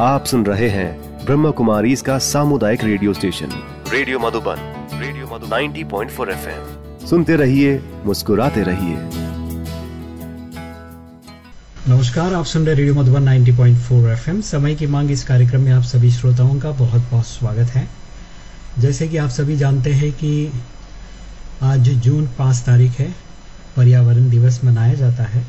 आप सुन रहे हैं ब्रह्म कुमारी इसका सामुदायिक radio station. Radio Madhuban radio Madhu 90.4 FM. सुनते रहिए मुस्कुराते रहिए। नमस्कार आप सुन रहे रेडियो मधुबन 90.4 एफएम। समय की मांग इस कार्यक्रम में आप सभी श्रोताओं का बहुत बहुत स्वागत है। जैसे कि आप सभी जानते हैं कि आज जून पाँच तारीख है पर्यावरण दिवस मनाया जाता है।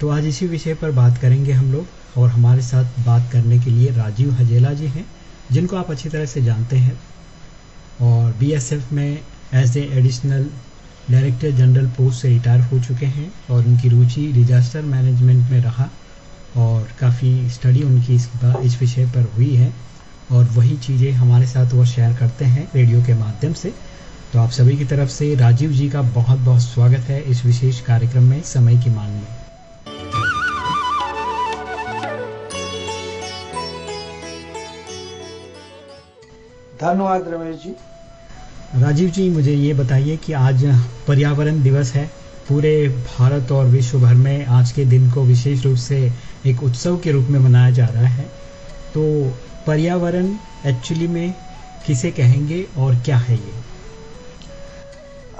तो आज इसी विषय पर बात करेंगे हम लोग और हमारे साथ बात करने के लिए राजीव हजेला जी हैं जिनको आप अच्छी तरह से जानते हैं। और बीएसएफ में as a additional director general post से रिटायर हो चुके हैं और उनकी रुचि डिजास्टर मैनेजमेंट में रहा और काफ़ी स्टडी उनकी इस, इस विषय पर हुई है। और वही चीज़ें हमारे साथ वो शेयर करते हैं रेडियो के माध्यम से। तो आप सभी की तरफ़ से राजीव जी का बहुत बहुत स्वागत है इस विशेष कार्यक्रम में समय की मांग में। धन्यवाद रमेश जी। राजीव जी मुझे ये बताइए कि आज पर्यावरण दिवस है। पूरे भारत और विश्व भर में आज के दिन को विशेष रूप से एक उत्सव के रूप में मनाया जा रहा है। तो पर्यावरण एक्चुअली में किसे कहेंगे और क्या है ये?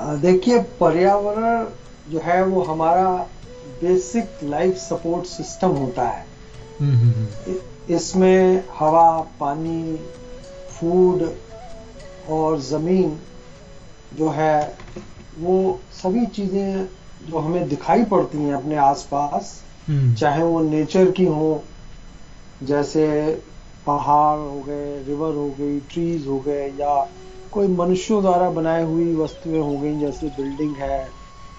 देखिए पर्यावरण जो है वो हमारा बेसिक लाइफ सपोर्ट सिस्टम होता है। हम्म, हम्म, हम्म। इसमें हवा पानी फ़ूड और ज़मीन जो है वो सभी चीज़ें जो हमें दिखाई पड़ती हैं अपने आसपास चाहे वो नेचर की हो जैसे पहाड़ हो गए रिवर हो गई ट्रीज हो गए या कोई मनुष्यों द्वारा बनाई हुई वस्तुएँ हो गई जैसे बिल्डिंग है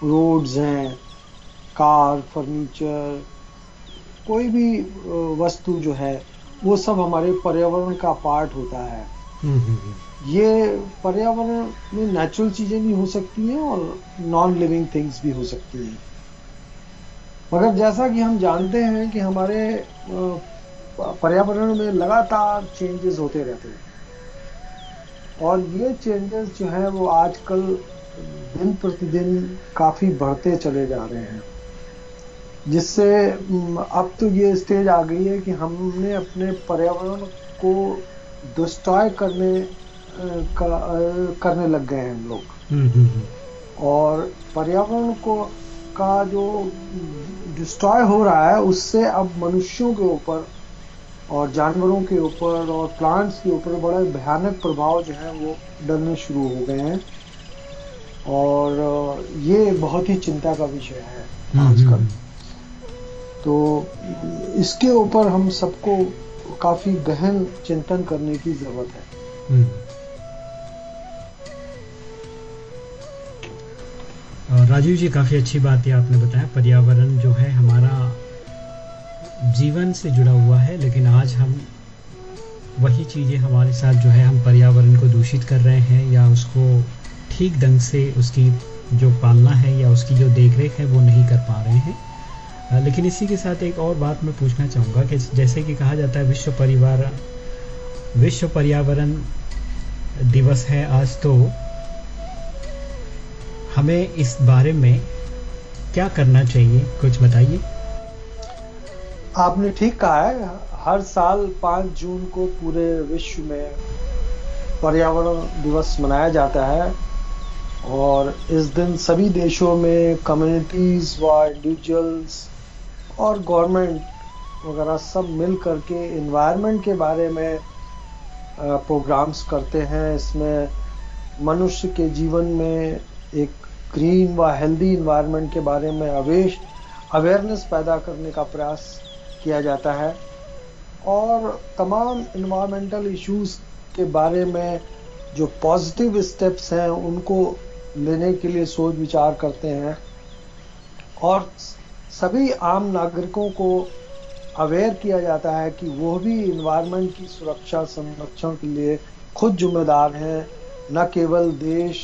रोड्स हैं कार फर्नीचर कोई भी वस्तु जो है वो सब हमारे पर्यावरण का पार्ट होता है। हम्म, हम्म, हम्म। ये पर्यावरण में नेचुरल चीज़ें भी हो सकती हैं और नॉन लिविंग थिंग्स भी हो सकती हैं। मगर जैसा कि हम जानते हैं कि हमारे पर्यावरण में लगातार चेंजेस होते रहते हैं। और ये चेंजेस जो हैं वो आजकल दिन प्रतिदिन काफ़ी बढ़ते चले जा रहे हैं। जिससे अब तो ये स्टेज आ गई है कि हमने अपने पर्यावरण को डिस्ट्रॉय करने का करने लग गए हैं हम लोग। हम्म, हम्म, हम्म। और पर्यावरण को का जो डिस्ट्रॉय हो रहा है उससे अब मनुष्यों के ऊपर और जानवरों के ऊपर और प्लांट्स के ऊपर बड़े भयानक प्रभाव जो है वो डलने शुरू हो गए हैं। और ये बहुत ही चिंता का विषय है आजकल। तो इसके ऊपर हम सबको काफ़ी गहन चिंतन करने की ज़रूरत है। राजीव जी, काफ़ी अच्छी बात है आपने बताया। पर्यावरण जो है हमारा जीवन से जुड़ा हुआ है, लेकिन आज हम वही चीज़ें हमारे साथ जो है हम पर्यावरण को दूषित कर रहे हैं, या उसको ठीक ढंग से उसकी जो पालना है या उसकी जो देख रेख है वो नहीं कर पा रहे हैं। लेकिन इसी के साथ एक और बात मैं पूछना चाहूँगा कि जैसे कि कहा जाता है विश्व परिवार, विश्व पर्यावरण दिवस है आज तो हमें इस बारे में क्या करना चाहिए? कुछ बताइए। आपने ठीक कहा है, हर साल पाँच जून को पूरे विश्व में पर्यावरण दिवस मनाया जाता है और इस दिन सभी देशों में कम्युनिटीज व इंडिविजुअल्स और गवर्नमेंट वगैरह सब मिल करके इन्वायरमेंट के बारे में प्रोग्राम्स करते हैं। इसमें मनुष्य के जीवन में एक ग्रीन व हेल्दी इन्वायरमेंट के बारे में अवेश अवेयरनेस पैदा करने का प्रयास किया जाता है। और तमाम इन्वायरमेंटल इश्यूज़ के बारे में जो पॉजिटिव स्टेप्स हैं, उनको लेने के लिए सोच विचार करते हैं। और सभी आम नागरिकों को अवेयर किया जाता है कि वो भी इन्वायरमेंट की सुरक्षा संरक्षण के लिए खुद जिम्मेदार हैं। न केवल देश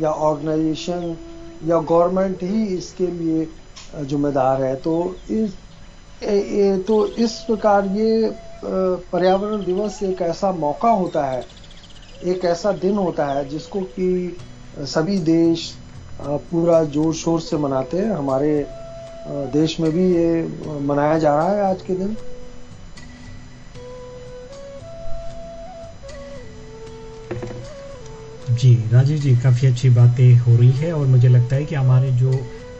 या ऑर्गेनाइजेशन या गवर्नमेंट ही इसके लिए जिम्मेदार है। तो इस ए, ए, तो इस प्रकार ये पर्यावरण दिवस एक ऐसा मौका होता है एक ऐसा दिन होता है जिसको कि सभी देश पूरा ज़ोर शोर से मनाते हैं। हमारे देश में भी ये मनाया जा रहा है आज के दिन? जी राजीव जी, काफ़ी अच्छी बातें हो रही है और मुझे लगता है कि हमारे जो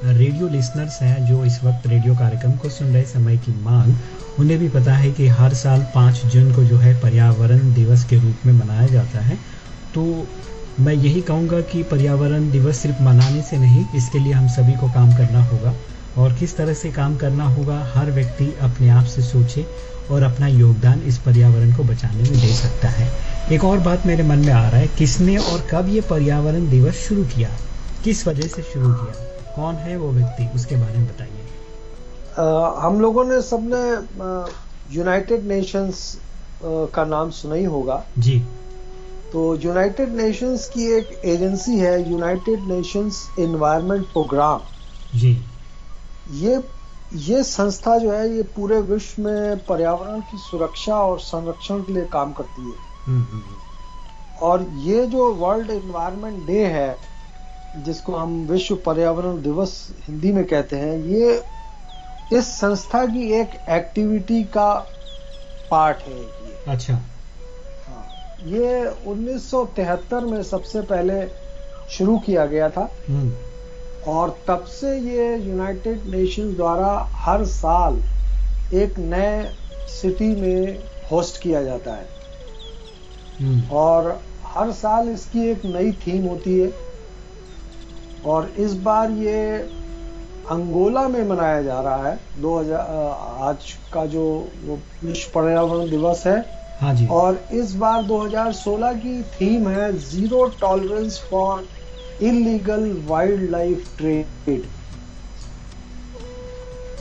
रेडियो लिसनर्स हैं, जो इस वक्त रेडियो कार्यक्रम को सुन रहे समय की मांग, उन्हें भी पता है कि हर साल पाँच जून को जो है पर्यावरण दिवस के रूप में मनाया जाता है। तो मैं यही कहूँगा कि पर्यावरण दिवस सिर्फ़ मनाने से नहीं, इसके लिए हम सभी को काम करना होगा। और किस तरह से काम करना होगा हर व्यक्ति अपने आप से सोचे और अपना योगदान इस पर्यावरण को बचाने में दे सकता है। एक और बात मेरे मन में आ रहा है किसने और कब ये पर्यावरण दिवस शुरू किया? किस वजह से शुरू किया? कौन है वो व्यक्ति? उसके बारे में बताइए। हम लोगों ने सबने यूनाइटेड नेशंस का नाम सुना ही होगा। जी। तो यूनाइटेड नेशंस की एक एजेंसी है United Nations Environment Programme ji. ये ये संस्था जो है ये पूरे विश्व में पर्यावरण की सुरक्षा और संरक्षण के लिए काम करती है। हम्म, हम्म, हम्म। और ये जो वर्ल्ड एनवायरनमेंट डे है जिसको हम विश्व पर्यावरण दिवस हिंदी में कहते हैं ये इस संस्था की एक एक्टिविटी का पार्ट है ये। अच्छा। हाँ ये 1973 में सबसे पहले शुरू किया गया था। और तब से ये यूनाइटेड नेशन द्वारा हर साल एक नए सिटी में होस्ट किया जाता है। हम्म। और हर साल इसकी एक नई थीम होती है। और इस बार ये अंगोला में मनाया जा रहा है। 2000 आज का जो विश्व पर्यावरण दिवस है। हाँ जी। और इस बार 2016 की थीम है zero tolerance for illegal wildlife trade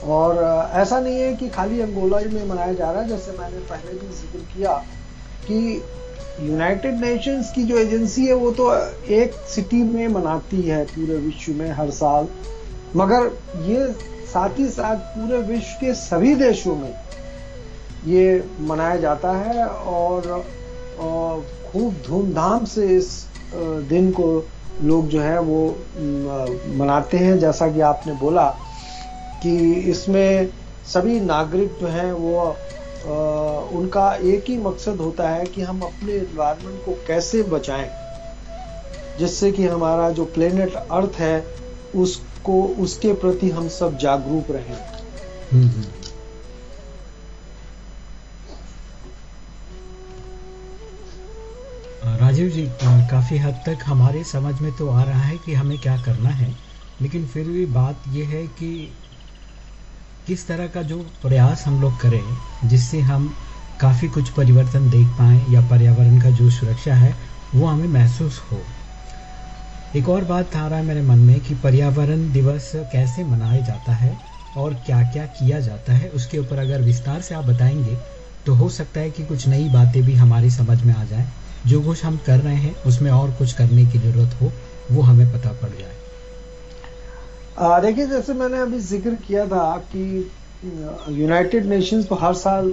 और ऐसा नहीं है कि खाली अंगोला में मनाया जा रहा है जैसे मैंने पहले भी ज़िक्र किया कि यूनाइटेड नेशंस की जो एजेंसी है, वो तो एक सिटी में मनाती है पूरे विश्व में हर साल। मगर ये साथ ही साथ पूरे विश्व के सभी देशों में ये मनाया जाता है और खूब धूमधाम से इस दिन को लोग जो है वो मनाते हैं। जैसा कि आपने बोला कि इसमें सभी नागरिक जो हैं वो आ, उनका एक ही मकसद होता है कि हम अपने इन्वायरमेंट को कैसे बचाएँ जिससे कि हमारा जो प्लेनेट अर्थ है उसको उसके प्रति हम सब जागरूक रहें। राजीव जी काफ़ी हद तक हमारे समझ में तो आ रहा है कि हमें क्या करना है, लेकिन फिर भी बात यह है कि किस तरह का जो प्रयास हम लोग करें, जिससे हम काफ़ी कुछ परिवर्तन देख पाएँ या पर्यावरण का जो सुरक्षा है, वो हमें महसूस हो। एक और बात आ रहा है मेरे मन में कि पर्यावरण दिवस कैसे मनाया जाता है और क्या क्या किया जाता है, उसके ऊपर अगर विस्तार से आप बताएँगे तो हो सकता है कि कुछ नई बातें भी हमारी समझ में आ जाए। जो कुछ हम कर रहे हैं उसमें और कुछ करने की ज़रूरत हो वो हमें पता पड़ जाए। देखिए जैसे मैंने अभी ज़िक्र किया था कि यूनाइटेड नेशंस को हर साल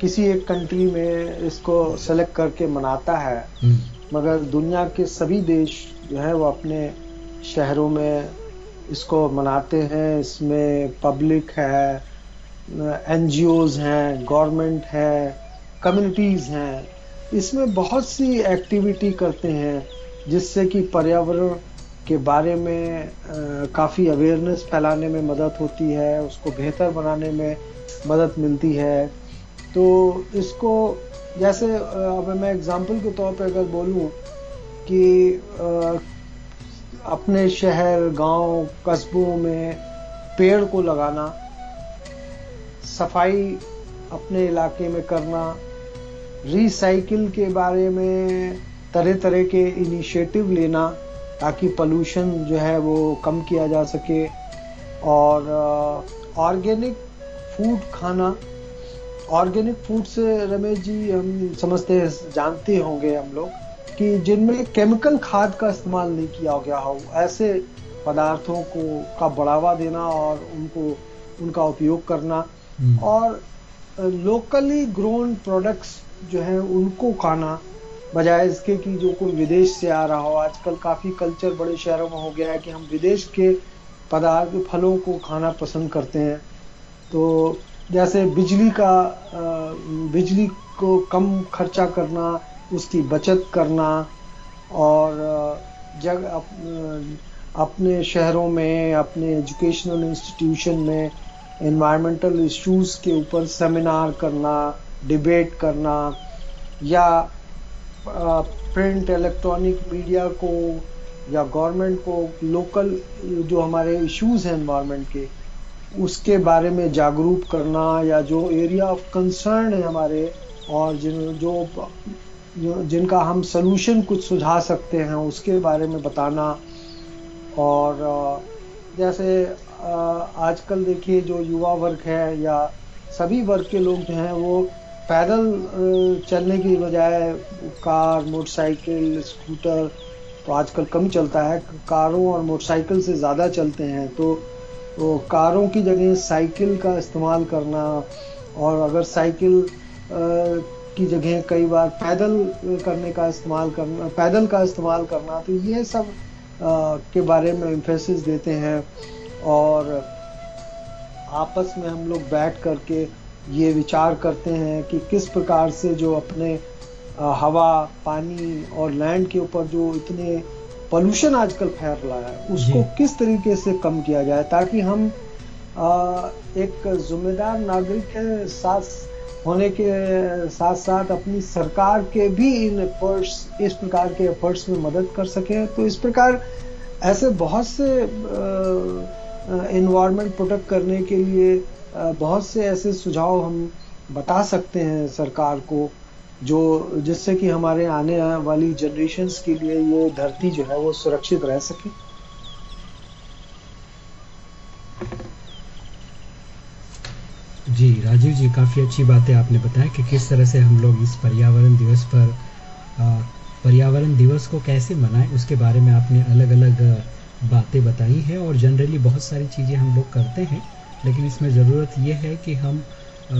किसी एक कंट्री में इसको सेलेक्ट करके मनाता है। हम्म। मगर दुनिया के सभी देश जो है वो अपने शहरों में इसको मनाते हैं। इसमें पब्लिक है एन हैं गवर्नमेंट है कम्युनिटीज़ हैं। इसमें बहुत सी एक्टिविटी करते हैं, जिससे कि पर्यावरण के बारे में काफ़ी अवेयरनेस फैलाने में मदद होती है, उसको बेहतर बनाने में मदद मिलती है। तो इसको, जैसे अब मैं एग्जांपल के तौर पे अगर बोलूँ कि अपने शहर, गाँव, कस्बों में पेड़ को लगाना, सफ़ाई अपने इलाके में करना रिसाइकिल के बारे में तरह तरह के इनिशिएटिव लेना ताकि पोल्यूशन जो है वो कम किया जा सके और ऑर्गेनिक फ़ूड खाना ऑर्गेनिक फ़ूड से रमेश जी हम समझते हैं जानते होंगे हम लोग कि जिनमें केमिकल खाद का इस्तेमाल नहीं किया गया हो ऐसे पदार्थों को का बढ़ावा देना और उनको उनका उपयोग करना हम्म। और लोकली ग्रोन प्रोडक्ट्स जो है उनको खाना बजाय इसके कि जो कोई विदेश से आ रहा हो। आजकल काफ़ी कल्चर बड़े शहरों में हो गया है कि हम विदेश के पदार्थ फलों को खाना पसंद करते हैं। तो जैसे बिजली का बिजली को कम खर्चा करना उसकी बचत करना और जग अप, अपने शहरों में अपने एजुकेशनल इंस्टीट्यूशन में इन्वायरमेंटल इश्यूज़ के ऊपर सेमिनार करना डिबेट करना या प्रिंट इलेक्ट्रॉनिक मीडिया को या गवर्नमेंट को लोकल जो हमारे इश्यूज़ हैं इन्वायरमेंट के, उसके बारे में जागरूक करना या जो एरिया ऑफ़ कंसर्न है हमारे और जिन, जो जिनका हम सोल्यूशन कुछ सुझा सकते हैं उसके बारे में बताना और जैसे आजकल देखिए जो युवा वर्ग है या सभी वर्ग के लोग जो हैं वो पैदल चलने की बजाय कार मोटरसाइकिल स्कूटर तो आजकल कम चलता है कारों और मोटरसाइकिल से ज़्यादा चलते हैं तो, तो कारों की जगह साइकिल का इस्तेमाल करना और अगर साइकिल की जगह कई बार पैदल करने का इस्तेमाल करना पैदल का इस्तेमाल करना तो ये सब के बारे में इम्फेसिस देते हैं और आपस में हम लोग बैठ करके ये विचार करते हैं कि किस प्रकार से जो अपने हवा पानी और लैंड के ऊपर जो इतने पोल्यूशन आजकल फैल रहा है उसको किस तरीके से कम किया जाए ताकि हम एक जिम्मेदार नागरिक के साथ होने के साथ साथ अपनी सरकार के भी इन एफर्ट्स इस प्रकार के एफर्ट्स में मदद कर सकें। तो इस प्रकार ऐसे बहुत से इन्वायरमेंट प्रोटेक्ट करने के लिए बहुत से ऐसे सुझाव हम बता सकते हैं सरकार को, जो, जिससे कि हमारे आने वाली जनरेशन्स के लिए ये धरती जो है वो सुरक्षित रह सके। जी, राजीव जी, काफ़ी अच्छी बातें आपने बताया कि किस तरह से हम लोग इस पर्यावरण दिवस पर पर्यावरण दिवस को कैसे मनाएँ, उसके बारे में आपने अलग अलग बातें बताई हैं और जनरली बहुत सारी चीज़ें हम लोग करते हैं लेकिन इसमें ज़रूरत यह है कि हम आ,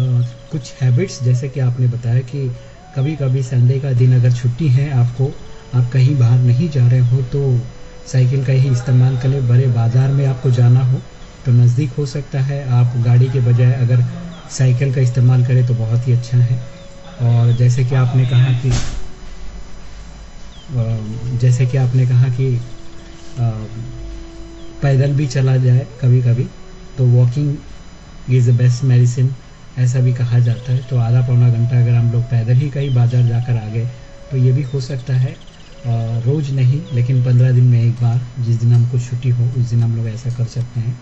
कुछ हैबिट्स जैसे कि आपने बताया कि कभी कभी संडे का दिन अगर छुट्टी है आपको आप कहीं बाहर नहीं जा रहे हो तो साइकिल का ही इस्तेमाल करें बड़े बाज़ार में आपको जाना हो तो नज़दीक हो सकता है। आप गाड़ी के बजाय अगर साइकिल का इस्तेमाल करें तो बहुत ही अच्छा है। और जैसे कि आपने कहा कि जैसे कि आपने कहा कि पैदल भी चला जाए कभी कभी तो walking is the best medicine ऐसा भी कहा जाता है। तो आधा पौना घंटा अगर हम लोग पैदल ही कहीं बाज़ार जाकर आ गए तो ये भी हो सकता है। रोज़ नहीं, लेकिन पंद्रह दिन में एक बार, जिस दिन हमको छुट्टी हो, उस दिन हम लोग ऐसा कर सकते हैं।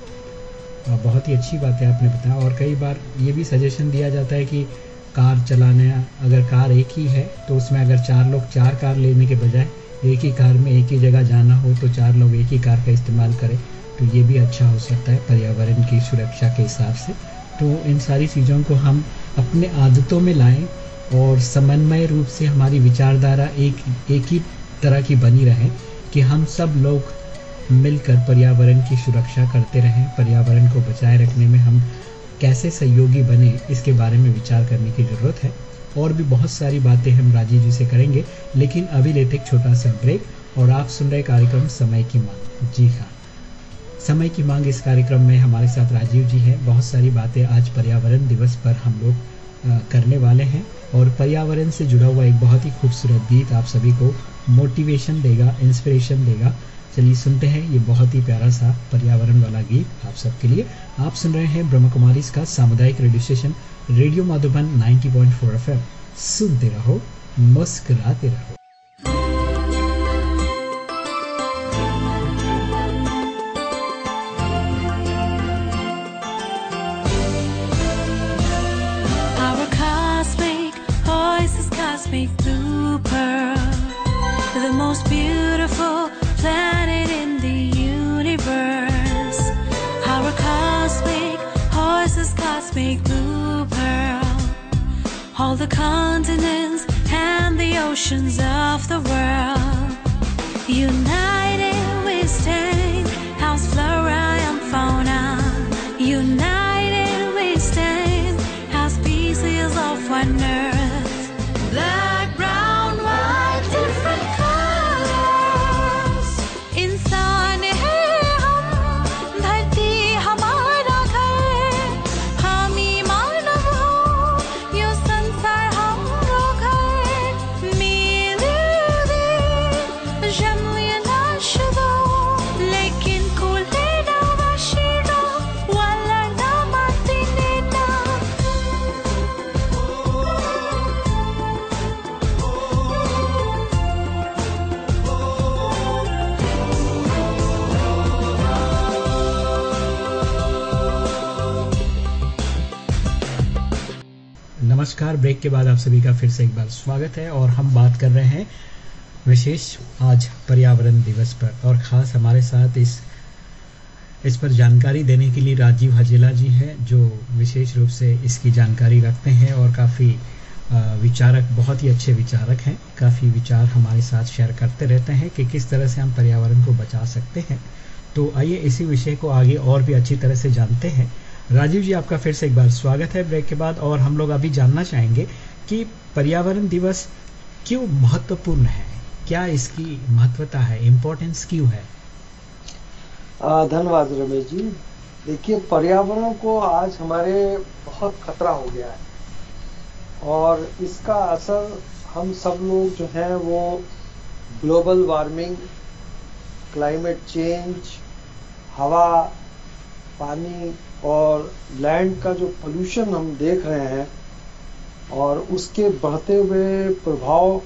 और बहुत ही अच्छी बात है, आपने बताया। और कई बार ये भी सजेशन दिया जाता है कि कार चलाने, अगर कार एक ही है तो उसमें अगर चार लोग, चार कार लेने के बजाय एक ही कार में एक ही जगह जाना हो तो चार लोग एक ही कार का इस्तेमाल करें तो ये भी अच्छा हो सकता है पर्यावरण की सुरक्षा के हिसाब से। तो इन सारी चीज़ों को हम अपने आदतों में लाएँ और समन्वय रूप से हमारी विचारधारा एक एक ही तरह की बनी रहे कि हम सब लोग मिलकर पर्यावरण की सुरक्षा करते रहें, पर्यावरण को बचाए रखने में हम कैसे सहयोगी बने, इसके बारे में विचार करने की ज़रूरत है। और भी बहुत सारी बातें हम राजीव जी से करेंगे, लेकिन अभी लेते एक छोटा सा ब्रेक और आप सुन रहे कार्यक्रम समय की मांग। जी हाँ। समय की मांग इस कार्यक्रम में हमारे साथ राजीव जी हैं। बहुत सारी बातें आज पर्यावरण दिवस पर हम लोग करने वाले हैं, और पर्यावरण से जुड़ा हुआ एक बहुत ही खूबसूरत गीत आप सभी को मोटिवेशन देगा इंस्पिरेशन देगा। चलिए सुनते हैं ये बहुत ही प्यारा सा पर्यावरण वाला गीत आप सबके लिए। आप सुन रहे हैं ब्रह्म कुमारी का सामुदायिक radio station, radio Madhuban 90.4 FM. सुनते रहो, मुस्कुराते रहो। All the continents and the oceans of the world. United we stand, house flora and fauna. नमस्कार। ब्रेक के बाद आप सभी का फिर से एक बार स्वागत है और हम बात कर रहे हैं विशेष आज पर्यावरण दिवस पर और ख़ास हमारे साथ इस इस पर जानकारी देने के लिए राजीव हजेला जी हैं, जो विशेष रूप से इसकी जानकारी रखते हैं और काफ़ी विचारक, बहुत ही अच्छे विचारक हैं। काफ़ी विचार हमारे साथ शेयर करते रहते हैं कि किस तरह से हम पर्यावरण को बचा सकते हैं। तो आइए इसी विषय को आगे और भी अच्छी तरह से जानते हैं। राजीव जी, आपका फिर से एक बार स्वागत है ब्रेक के बाद। और हम लोग अभी जानना चाहेंगे कि पर्यावरण दिवस क्यों महत्वपूर्ण है? क्या इसकी महत्वता है? इम्पोर्टेंस क्यों है? धन्यवाद रमेश जी। देखिए, पर्यावरण को आज हमारे बहुत खतरा हो गया है। और इसका असर हम सब लोग जो हैं, वो ग्लोबल वार्मिंग क्लाइमेट चेंज हवा, पानी और लैंड का जो पोल्यूशन हम देख रहे हैं और उसके बढ़ते हुए प्रभाव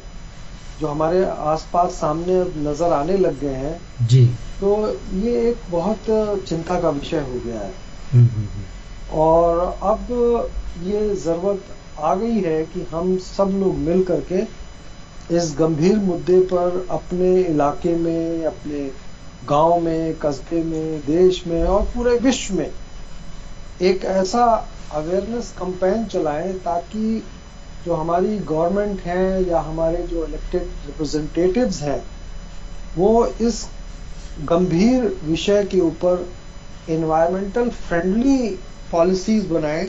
जो हमारे आसपास सामने नज़र आने लग गए हैं जी तो ये एक बहुत चिंता का विषय हो गया है हम्म, हम्म, हम्म। और अब ये ज़रूरत आ गई है कि हम सब लोग मिल करके इस गंभीर मुद्दे पर अपने इलाके में अपने गाँव में कस्बे में देश में और पूरे विश्व में एक ऐसा अवेयरनेस कंपेन चलाएँ ताकि जो हमारी गवर्नमेंट है या हमारे जो इलेक्टेड रिप्रेजेंटेटिव्स हैं, वो इस गंभीर विषय के ऊपर इन्वायरमेंटल फ्रेंडली पॉलिसीज़ बनाएँ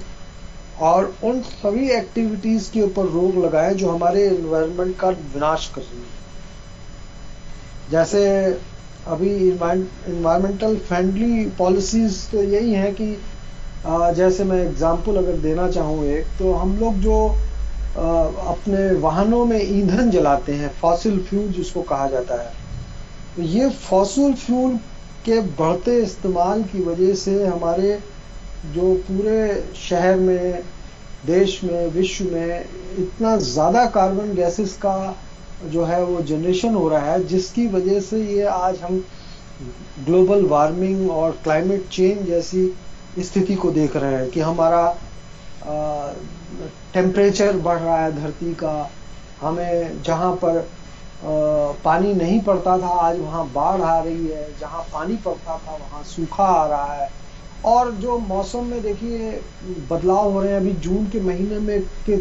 और उन सभी एक्टिविटीज़ के ऊपर रोक लगाएँ जो हमारे इन्वायरमेंट का विनाश कर रही है। जैसे अभी इन्वायरमेंटल फ्रेंडली पॉलिसीज़ तो यही है कि जैसे मैं एग्जांपल अगर देना चाहूँ एक तो हम लोग जो अपने वाहनों में ईंधन जलाते हैं फॉसिल फ्यूल जिसको कहा जाता है तो ये फॉसिल फ्यूल के बढ़ते इस्तेमाल की वजह से हमारे जो पूरे शहर में, देश में, विश्व में इतना ज़्यादा कार्बन गैसेस का जो है वो जनरेशन हो रहा है, जिसकी वजह से ये आज हम ग्लोबल वार्मिंग और क्लाइमेट चेंज जैसी स्थिति को देख रहे हैं कि हमारा टेम्परेचर बढ़ रहा है धरती का। हमें जहाँ पर पानी नहीं पड़ता था आज वहाँ बाढ़ आ रही है। जहाँ पानी पड़ता था वहाँ सूखा आ रहा है। और जो मौसम में देखिए बदलाव हो रहे हैं अभी जून के महीने में कि,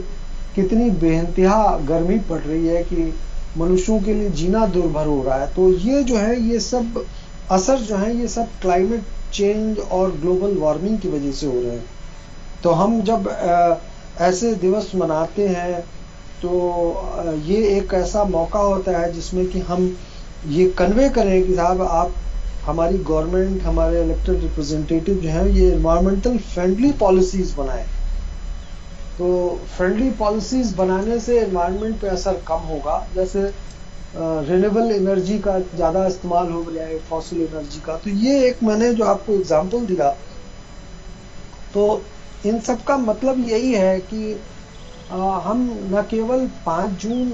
कितनी बेहतहा गर्मी पड़ रही है कि मनुष्यों के लिए जीना दुर्भर हो रहा है। तो ये जो है ये सब असर जो है ये सब क्लाइमेट चेंज और ग्लोबल वार्मिंग की वजह से हो रहे हैं। तो हम जब ऐसे दिवस मनाते हैं तो ये एक ऐसा मौका होता है जिसमें कि हम ये कन्वे करें कि साहब, आप, हमारी गवर्नमेंट हमारे इलेक्टेड रिप्रेजेंटेटिव जो हैं, ये इन्वायरमेंटल फ्रेंडली पॉलिसीज़ बनाए। तो फ्रेंडली पॉलिसीज़ बनाने से इन्वायरमेंट पे असर कम होगा। जैसे रिन्यूएबल एनर्जी का ज़्यादा इस्तेमाल हो गया है फॉसिल एनर्जी का। तो ये एक मैंने जो आपको एग्जांपल दिया तो इन सब का मतलब यही है कि आ, हम न केवल पाँच जून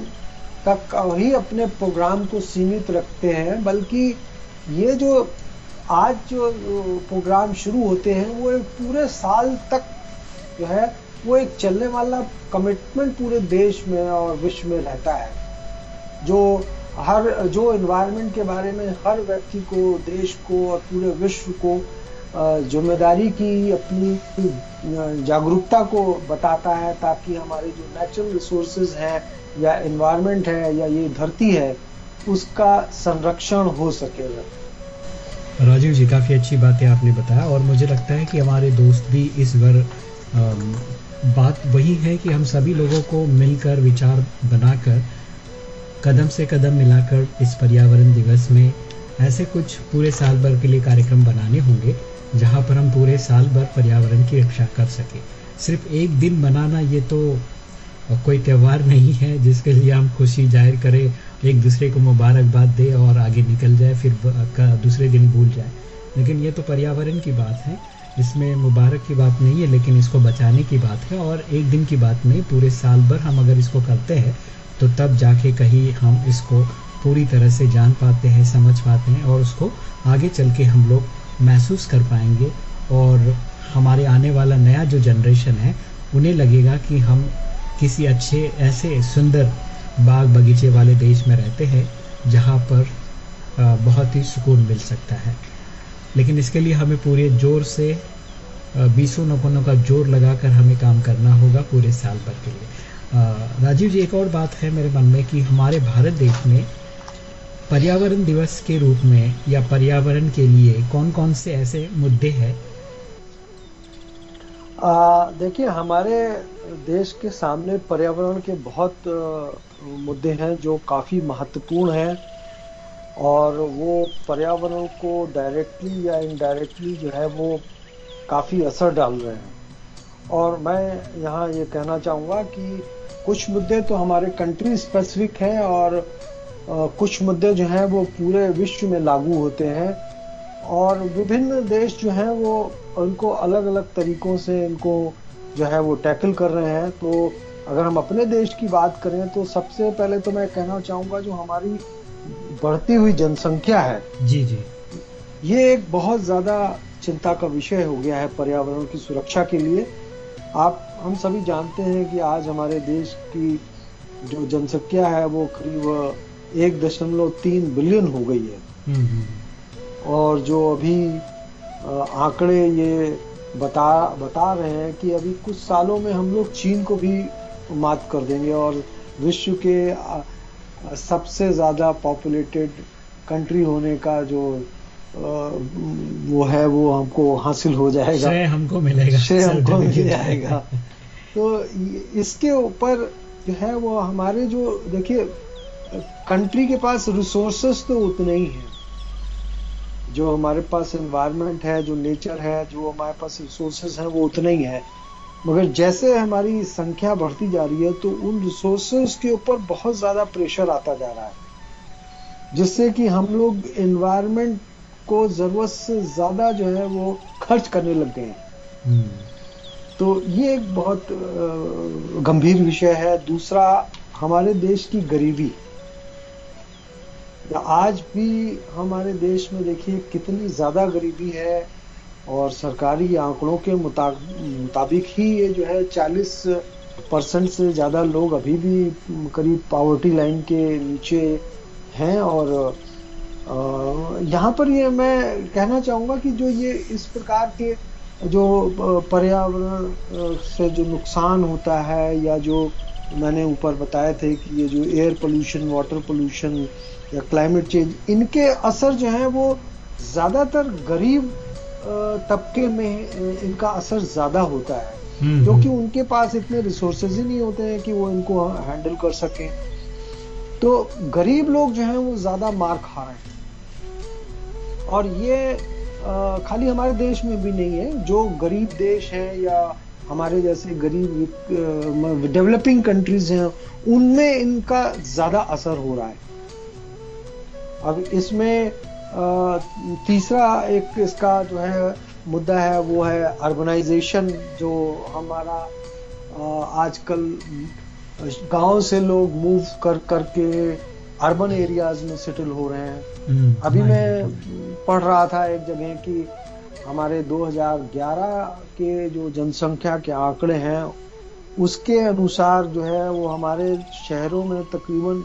तक ही अपने प्रोग्राम को सीमित रखते हैं बल्कि ये जो आज जो प्रोग्राम शुरू होते हैं वो एक पूरे साल तक जो है वो एक चलने वाला कमिटमेंट पूरे देश में और विश्व में रहता है। जो हर, जो इन्वायरमेंट के बारे में हर व्यक्ति को, देश को और पूरे विश्व को ज़िम्मेदारी की अपनी जागरूकता को बताता है ताकि हमारे जो नेचुरल रिसोर्सेज हैं या इन्वायरमेंट है या ये धरती है, उसका संरक्षण हो सकेगा राजीव जी, काफ़ी अच्छी बातें आपने बताया और मुझे लगता है कि हमारे दोस्त भी इस बार बात वही है कि हम सभी लोगों को मिलकर, विचार बनाकर कदम से कदम मिलाकर इस पर्यावरण दिवस में ऐसे कुछ पूरे साल भर के लिए कार्यक्रम बनाने होंगे, जहाँ पर हम पूरे साल भर पर्यावरण की रक्षा कर सके। सिर्फ़ एक दिन मनाना ये तो कोई त्यौहार नहीं है, जिसके लिए हम खुशी ज़ाहिर करें, एक दूसरे को मुबारकबाद दे और आगे निकल जाए, फिर दूसरे दिन भूल जाए। लेकिन ये तो पर्यावरण की बात है। इसमें मुबारक की बात नहीं है, लेकिन इसको बचाने की बात है, और एक दिन की बात नहीं, पूरे साल भर हम अगर इसको करते हैं तो तब जाके कहीं हम इसको पूरी तरह से जान पाते हैं, समझ पाते हैं और उसको आगे चल के हम लोग महसूस कर पाएँगे। और हमारे आने वाला नया जो जनरेशन है, उन्हें लगेगा कि हम किसी अच्छे, ऐसे सुंदर बाग बगीचे वाले देश में रहते हैं, जहाँ पर बहुत ही सुकून मिल सकता है। लेकिन इसके लिए हमें पूरे ज़ोर से बीसों नौकनों का ज़ोर लगाकर हमें काम करना होगा पूरे साल भर के लिए। राजीव जी, एक और बात है मेरे मन में कि हमारे भारत देश में पर्यावरण दिवस के रूप में या पर्यावरण के लिए कौन कौन से ऐसे मुद्दे हैं? देखिए, हमारे देश के सामने पर्यावरण के बहुत मुद्दे हैं जो काफ़ी महत्वपूर्ण हैं और वो पर्यावरण को डायरेक्टली या इनडायरेक्टली जो है वो काफ़ी असर डाल रहे हैं। और मैं यहाँ ये कहना चाहूँगा कि कुछ मुद्दे तो हमारे कंट्री स्पेसिफिक हैं और कुछ मुद्दे जो हैं वो पूरे विश्व में लागू होते हैं और विभिन्न देश जो हैं वो उनको अलग अलग तरीकों से इनको जो है वो टैकल कर रहे हैं। तो अगर हम अपने देश की बात करें तो सबसे पहले तो मैं कहना चाहूँगा जो हमारी बढ़ती हुई जनसंख्या है जी जी। ये एक बहुत ज़्यादा चिंता का विषय हो गया है पर्यावरण की सुरक्षा के लिए। आप हम सभी जानते हैं कि आज हमारे देश की जो जनसंख्या है वो करीब एक दशमलव तीन बिलियन हो गई है। और जो अभी आंकड़े ये बता बता रहे हैं कि अभी कुछ सालों में हम लोग चीन को भी मात कर देंगे और विश्व के सबसे ज़्यादा पॉपुलेटेड कंट्री होने का जो वो है वो हमको हासिल हो जाएगा। श्रेय हमको मिलेगा श्रेय हमको मिल जाएगा। तो इसके ऊपर जो है वो हमारे जो देखिए कंट्री के पास रिसोर्सेस तो उतने ही हैं। जो हमारे पास एनवायरनमेंट है जो नेचर है जो हमारे पास रिसोर्सेज हैं वो उतने ही है। मगर जैसे हमारी संख्या बढ़ती जा रही है तो उन रिसोर्सेज के ऊपर बहुत ज़्यादा प्रेशर आता जा रहा है। जिससे कि हम लोग एनवायरनमेंट को ज़रूरत से ज़्यादा जो है वो खर्च करने लग गए हैं। हम्म, तो ये एक बहुत गंभीर विषय है। दूसरा हमारे देश की गरीबी। आज भी हमारे देश में देखिए कितनी ज़्यादा गरीबी है और सरकारी आंकड़ों के मुता- मुताबिक ही ये जो है 40 परसेंट से ज़्यादा लोग अभी भी करीब पावर्टी लाइन के नीचे हैं और यहाँ पर ये मैं कहना चाहूँगा कि जो ये इस प्रकार के जो पर्यावरण से जो नुकसान होता है या जो मैंने ऊपर बताए थे कि ये जो एयर पोल्यूशन वाटर पोल्यूशन या क्लाइमेट चेंज इनके असर जो हैं वो ज़्यादातर गरीब तबके में इनका असर ज़्यादा होता है। हम्म, क्योंकि हम्म, उनके पास इतने रिसोर्सेज ही नहीं होते हैं कि वो इनको हैंडल कर सकें। तो गरीब लोग जो हैं वो ज़्यादा मार खा रहे हैं। और ये खाली हमारे देश में भी नहीं है। जो गरीब देश है या हमारे जैसे गरीब डेवलपिंग कंट्रीज़ हैं, उनमें इनका ज़्यादा असर हो रहा है। अब इसमें तीसरा एक इसका जो है मुद्दा है, वो है अर्बनाइजेशन जो हमारा आजकल गाँव से लोग मूव कर करके अर्बन एरियाज़ में सेटल हो रहे हैं। हम्म, अभी हाँ, मैं पढ़ रहा था एक जगह कि हमारे 2011 के जो जनसंख्या के आंकड़े हैं उसके अनुसार जो है वो हमारे शहरों में तकरीबन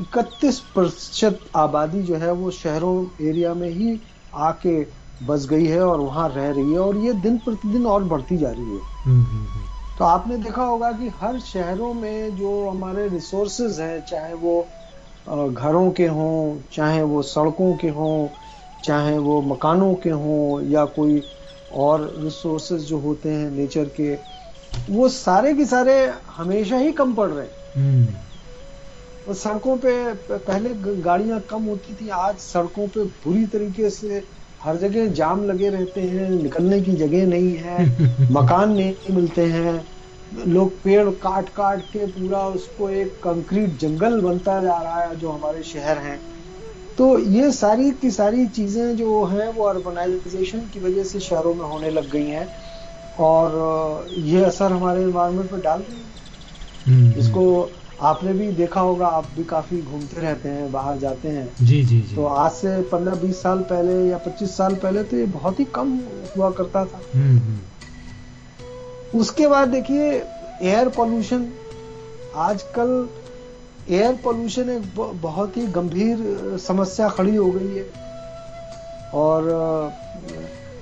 31 प्रतिशत आबादी जो है वो शहरों एरिया में ही आके बस गई है और वहाँ रह रही है और ये दिन प्रतिदिन और बढ़ती जा रही है। हम्म, हम्म, हम्म, तो आपने देखा होगा कि हर शहरों में जो हमारे रिसोर्सेज हैं चाहे वो घरों के हों चाहे वो सड़कों के हों चाहे वो मकानों के हों या कोई और रिसोर्सेज जो होते हैं नेचर के वो सारे के सारे हमेशा ही कम पड़ रहे हैं। हम्म, और सड़कों पे पहले गाड़ियाँ कम होती थी आज सड़कों पे बुरी तरीके से हर जगह जाम लगे रहते हैं निकलने की जगह नहीं है मकान नहीं मिलते हैं। लोग पेड़ काट काट के पूरा उसको एक कंक्रीट जंगल बनता जा रहा है जो हमारे शहर हैं। तो ये सारी की सारी चीज़ें जो हैं वो अर्बनाइजेशन की वजह से शहरों में होने लग गई हैं। और ये असर हमारे इन्वायरमेंट पर डाल रही है। हम्म, इसको आपने भी देखा होगा आप भी काफ़ी घूमते रहते हैं बाहर जाते हैं। जी जी जी। तो आज से 15-20 साल पहले या 25 साल पहले तो ये बहुत ही कम हुआ करता था। हम्म, हम्म, उसके बाद देखिए एयर पोल्यूशन आजकल एयर पोल्यूशन एक बहुत ही गंभीर समस्या खड़ी हो गई है। और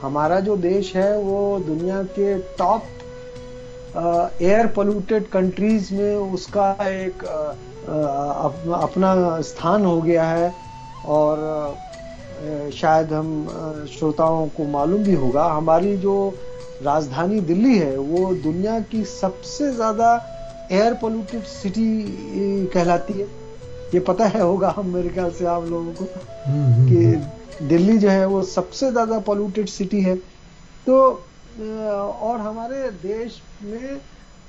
हमारा जो देश है वो दुनिया के टॉप एयर पोल्यूटेड कंट्रीज़ में उसका एक अप, अपना स्थान हो गया है। और शायद हम श्रोताओं को मालूम भी होगा हमारी जो राजधानी दिल्ली है वो दुनिया की सबसे ज़्यादा एयर पोल्यूटेड सिटी कहलाती है। ये पता है होगा हम मेरे ख्याल से आप लोगों को हम्म, हम्म, कि दिल्ली जो है वो सबसे ज़्यादा पोल्यूटेड सिटी है। तो और हमारे देश में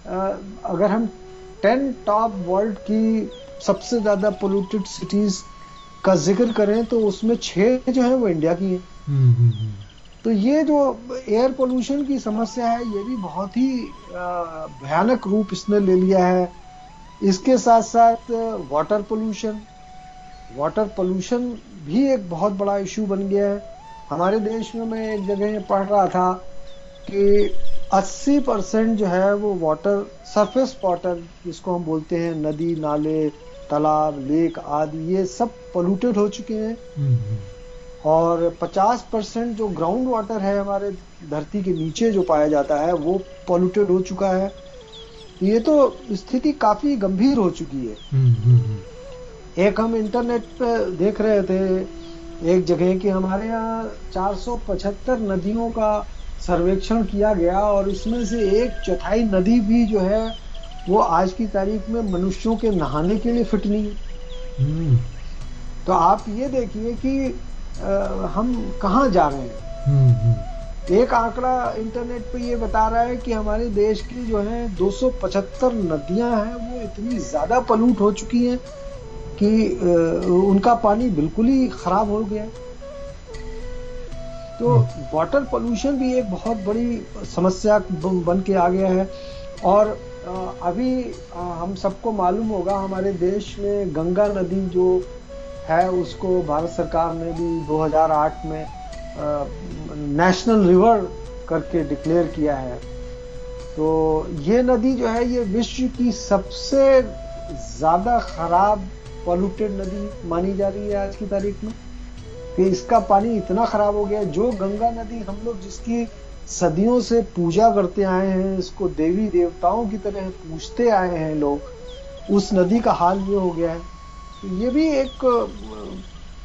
अगर हम टेन टॉप वर्ल्ड की सबसे ज़्यादा पोल्यूटेड सिटीज़ का ज़िक्र करें तो उसमें छह जो है वो इंडिया की है। हम्म, हम्म, हम्म, तो ये जो एयर पोल्यूशन की समस्या है ये भी बहुत ही भयानक रूप इसने ले लिया है। इसके साथ साथ वाटर पोल्यूशन वाटर पोल्यूशन भी एक बहुत बड़ा इशू बन गया है। हमारे देश में मैं एक जगह पढ़ रहा था कि 80 परसेंट जो है वो वाटर सरफेस वाटर जिसको हम बोलते हैं नदी नाले तालाब लेक आदि ये सब पोल्यूटेड हो चुके हैं। हम्म, हम्म, और 50 परसेंट जो ग्राउंड वाटर है हमारे धरती के नीचे जो पाया जाता है वो पॉल्यूटेड हो चुका है। ये तो स्थिति काफ़ी गंभीर हो चुकी है। हम्म, हम्म, हम्म, एक हम इंटरनेट पे देख रहे थे एक जगह कि हमारे यहाँ 475 नदियों का सर्वेक्षण किया गया और इसमें से एक चौथाई नदी भी जो है वो आज की तारीख में मनुष्यों के नहाने के लिए फिट नहीं। है तो आप ये देखिए कि हम कहाँ जा रहे हैं? हम्म, हम्म, एक आंकड़ा इंटरनेट पे ये बता रहा है कि हमारे देश की जो है 275 नदियाँ हैं वो इतनी ज़्यादा पलूट हो चुकी हैं कि उनका पानी बिल्कुल ही खराब हो गया है। तो वाटर पोल्यूशन भी एक बहुत बड़ी समस्या बन के आ गया है। और अभी हम सबको मालूम होगा हमारे देश में गंगा नदी जो है, उसको भारत सरकार ने भी 2008 में नेशनल रिवर करके डिक्लेयर किया है। तो ये नदी जो है, ये विश्व की सबसे ज़्यादा खराब पॉल्यूटेड नदी मानी जा रही है आज की तारीख में। कि इसका पानी इतना खराब हो गया जो गंगा नदी हम लोग जिसकी सदियों से पूजा करते आए हैं, इसको देवी देवताओं की तरह पूछते आए हैं लोग, उस नदी का हाल ये हो गया है। ये भी एक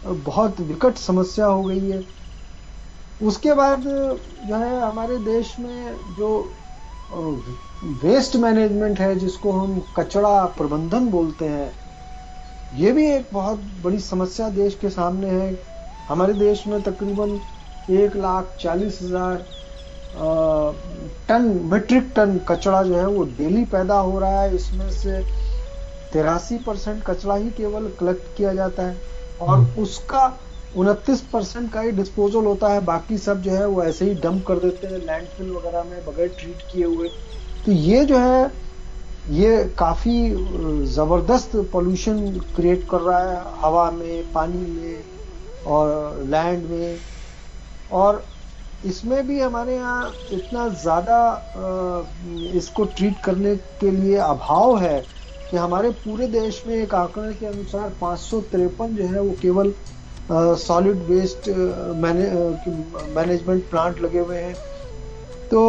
बहुत विकट समस्या हो गई है। उसके बाद, जो है, हमारे देश में जो वेस्ट मैनेजमेंट है, जिसको हम कचरा प्रबंधन बोलते हैं, ये भी एक बहुत बड़ी समस्या देश के सामने है। हमारे देश में तकरीबन एक लाख चालीस हज़ार टन मीट्रिक टन कचरा जो है, वो डेली पैदा हो रहा है। इसमें से तिरासी परसेंट कचरा ही केवल कलेक्ट किया जाता है और उसका उनतीस परसेंट का ही डिस्पोजल होता है। बाकी सब जो है वो ऐसे ही डंप कर देते हैं लैंडफिल वगैरह में बगैर ट्रीट किए हुए। तो ये जो है ये काफ़ी ज़बरदस्त पोल्यूशन क्रिएट कर रहा है हवा में पानी में और लैंड में। और इसमें भी हमारे यहाँ इतना ज़्यादा इसको ट्रीट करने के लिए अभाव है कि हमारे पूरे देश में एक आंकड़े के अनुसार पाँच सौ तिरपन जो है वो केवल सॉलिड वेस्ट मैनेजमेंट प्लांट लगे हुए हैं। तो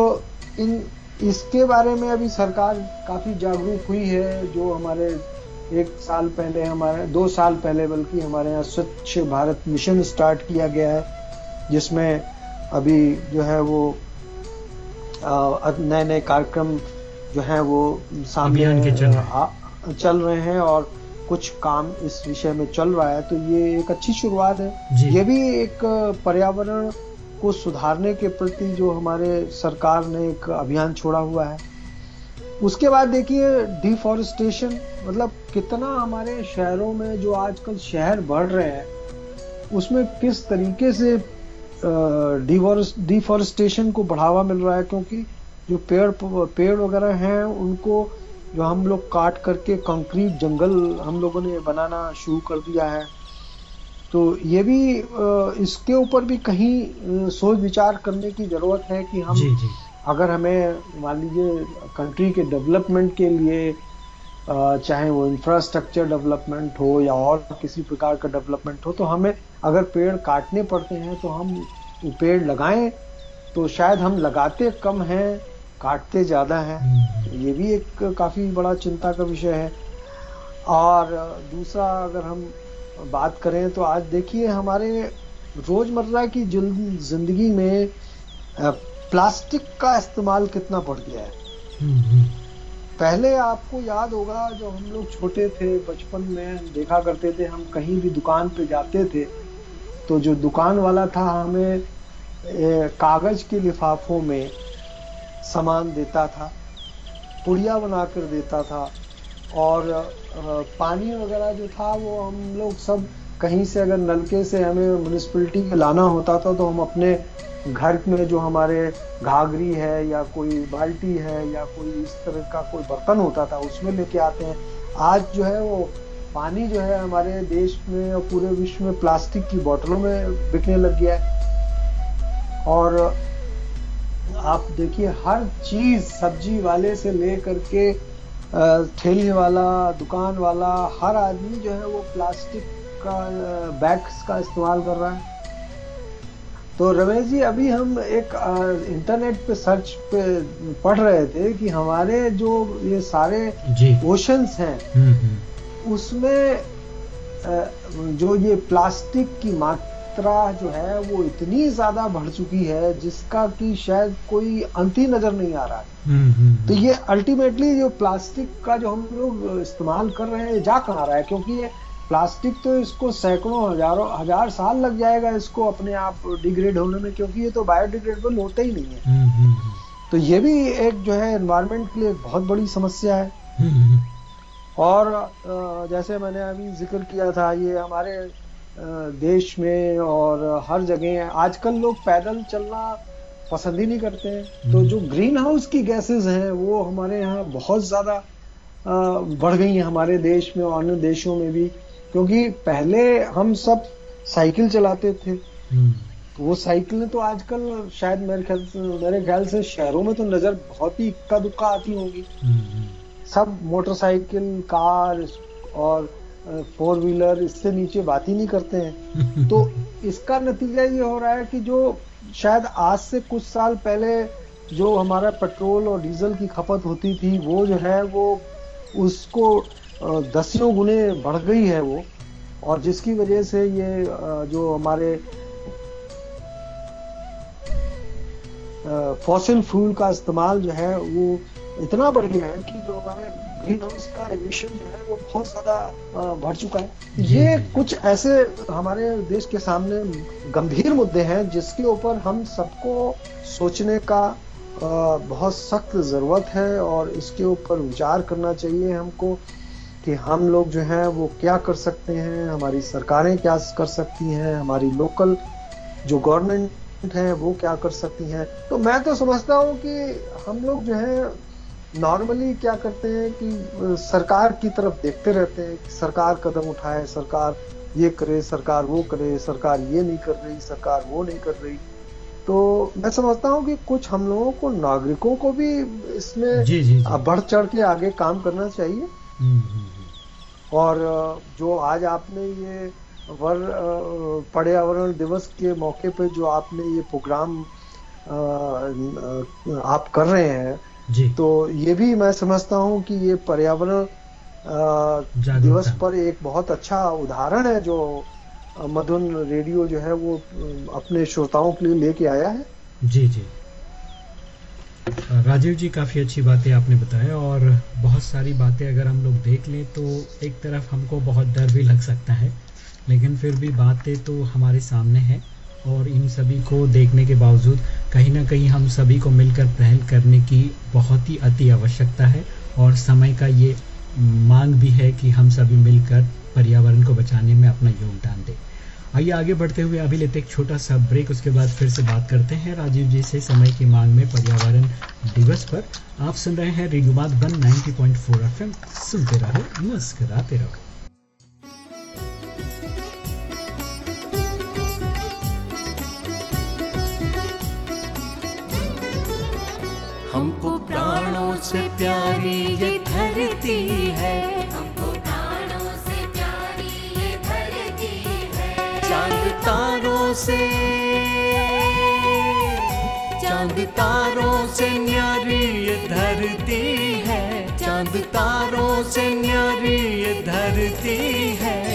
इन इसके बारे में अभी सरकार काफ़ी जागरूक हुई है जो हमारे एक साल पहले हमारे दो साल पहले बल्कि हमारे यहाँ स्वच्छ भारत मिशन स्टार्ट किया गया है जिसमें अभी जो है वो नए नए कार्यक्रम जो है वो सामने चल रहे हैं। और कुछ काम इस विषय में चल रहा है तो ये एक अच्छी शुरुआत है ये भी एक पर्यावरण को सुधारने के प्रति जो हमारे सरकार ने एक अभियान छोड़ा हुआ है उसके बाद देखिए डिफॉरेस्टेशन मतलब कितना हमारे शहरों में जो आजकल शहर बढ़ रहे हैं उसमें किस तरीके से डिफॉरेस्टेशन को बढ़ावा मिल रहा है क्योंकि जो पेड़ पेड़ वगैरह हैं उनको जो हम लोग काट करके कंक्रीट जंगल हम लोगों ने बनाना शुरू कर दिया है। तो ये भी इसके ऊपर भी कहीं सोच विचार करने की ज़रूरत है कि हम जी जी। अगर हमें मान लीजिए कंट्री के डेवलपमेंट के लिए चाहे वो इंफ्रास्ट्रक्चर डेवलपमेंट हो या और किसी प्रकार का डेवलपमेंट हो तो हमें अगर पेड़ काटने पड़ते हैं तो हम पेड़ लगाएँ तो शायद हम लगाते कम हैं काटते ज़्यादा हैं, ये भी एक काफ़ी बड़ा चिंता का विषय है। और दूसरा अगर हम बात करें तो आज देखिए हमारे रोज़मर्रा की ज़िंदगी में प्लास्टिक का इस्तेमाल कितना बढ़ गया है। पहले आपको याद होगा जब हम लोग छोटे थे, बचपन में देखा करते थे, हम कहीं भी दुकान पे जाते थे तो जो दुकान वाला था हमें कागज़ के लिफाफों में सामान देता था, पुड़िया बनाकर देता था, और पानी वगैरह जो था वो हम लोग सब कहीं से अगर नलके से हमें म्यूनिसपैलिटी में लाना होता था तो हम अपने घर में जो हमारे घाघरी है या कोई बाल्टी है या कोई इस तरह का कोई बर्तन होता था, उसमें लेके आते हैं। आज जो है वो पानी जो है हमारे देश में और पूरे विश्व में प्लास्टिक की बोतलों में बिकने लग गया है। और आप देखिए हर चीज़ सब्ज़ी वाले से ले करके ठेले वाला दुकान वाला हर आदमी जो है वो प्लास्टिक का बैग्स का इस्तेमाल कर रहा है। तो रमेश जी अभी हम एक इंटरनेट पे सर्च पे पढ़ रहे थे कि हमारे जो ये सारे ओशंस हैं हम्म, हम्म, उसमें जो ये प्लास्टिक की मात्रा जो है वो इतनी ज़्यादा बढ़ चुकी है जिसका कि शायद कोई अंत ही नज़र नहीं आ रहा है। हम्म, हम्म, तो ये अल्टीमेटली जो प्लास्टिक का जो हम लोग इस्तेमाल कर रहे हैं जा कहाँ रहा है? क्योंकि ये प्लास्टिक तो इसको सैकड़ों हज़ारों हज़ार साल लग जाएगा इसको अपने आप डिग्रेड होने में क्योंकि ये तो बायोडिग्रेडेबल होता ही नहीं है। हम्म, हम्म, हम्म, तो ये भी एक जो है एनवायरमेंट के लिए बहुत बड़ी समस्या है। हम्म, हम्म, और जैसे मैंने अभी ज़िक्र किया था ये हमारे देश में और हर जगह आजकल लोग पैदल चलना पसंद ही नहीं करते हैं। तो जो ग्रीन हाउस की गैसेस हैं वो हमारे यहाँ बहुत ज़्यादा बढ़ गई हैं हमारे देश में और अन्य देशों में भी। क्योंकि पहले हम सब साइकिल चलाते थे। हम्म, तो वो साइकिलें तो आजकल शायद मेरे ख्याल से मेरे ख्याल से शहरों में तो नज़र बहुत ही इक्का दुक्का आती होंगी। हम्म, हम्म, सब मोटरसाइकिल कार और फोर व्हीलर इससे नीचे बात ही नहीं करते हैं। तो इसका नतीजा ये हो रहा है कि जो शायद आज से कुछ साल पहले जो हमारा पेट्रोल और डीजल की खपत होती थी वो जो है वो उसको दसियों गुने बढ़ गई है वो। और जिसकी वजह से ये जो हमारे फॉसिल फ्यूल का इस्तेमाल जो है वो इतना बढ़ गया है कि जो हमारे ग्रीन हाउस का एमिशन जो है वो बहुत ज़्यादा बढ़ चुका है। ये कुछ ऐसे हमारे देश के सामने गंभीर मुद्दे हैं जिसके ऊपर हम सबको सोचने का बहुत सख्त ज़रूरत है और इसके ऊपर विचार करना चाहिए हमको कि हम लोग जो हैं वो क्या कर सकते हैं हमारी सरकारें क्या कर सकती हैं हमारी लोकल जो गवर्नमेंट है वो क्या कर सकती हैं। तो मैं तो समझता हूँ कि हम लोग जो है नॉर्मली क्या करते हैं कि सरकार की तरफ़ देखते रहते हैं कि सरकार कदम उठाए सरकार ये करे सरकार वो करे सरकार ये नहीं कर रही सरकार वो नहीं कर रही। तो मैं समझता हूँ कि कुछ हम लोगों को नागरिकों को भी इसमें जी जी जी। बढ़ चढ़ के आगे काम करना चाहिए। हम्म, हम्म, हम्म, और जो आज आपने ये वर पर्यावरण दिवस के मौके पे जो आपने ये प्रोग्राम आप कर रहे हैं जी। तो ये भी मैं समझता हूँ कि ये पर्यावरण दिवस पर एक बहुत अच्छा उदाहरण है जो मधुन रेडियो जो है वो अपने श्रोताओं के लिए लेके आया है। जी जी। राजीव जी काफ़ी अच्छी बातें आपने बताया और बहुत सारी बातें अगर हम लोग देख लें तो एक तरफ़ हमको बहुत डर भी लग सकता है लेकिन फिर भी बातें तो हमारे सामने हैं। और इन सभी को देखने के बावजूद कहीं ना कहीं हम सभी को मिलकर पहल करने की बहुत ही अति आवश्यकता है और समय का ये मांग भी है कि हम सभी मिलकर पर्यावरण को बचाने में अपना योगदान दें। आइए आगे बढ़ते हुए अभी लेते एक छोटा सा ब्रेक, उसके बाद फिर से बात करते हैं राजीव जी से समय की मांग में पर्यावरण दिवस पर। आप सुन रहे हैं रेडियो वन 90.4 एफएम। सुनते रहो, मुस्कुराते रहो। से प्यारी ये धरती है। हमको प्राणों से प्यारी ये धरती है। चाँद तारों से चाँद तारों से न्यारी ये धरती है। चाँद तारों से न्यारी ये धरती है।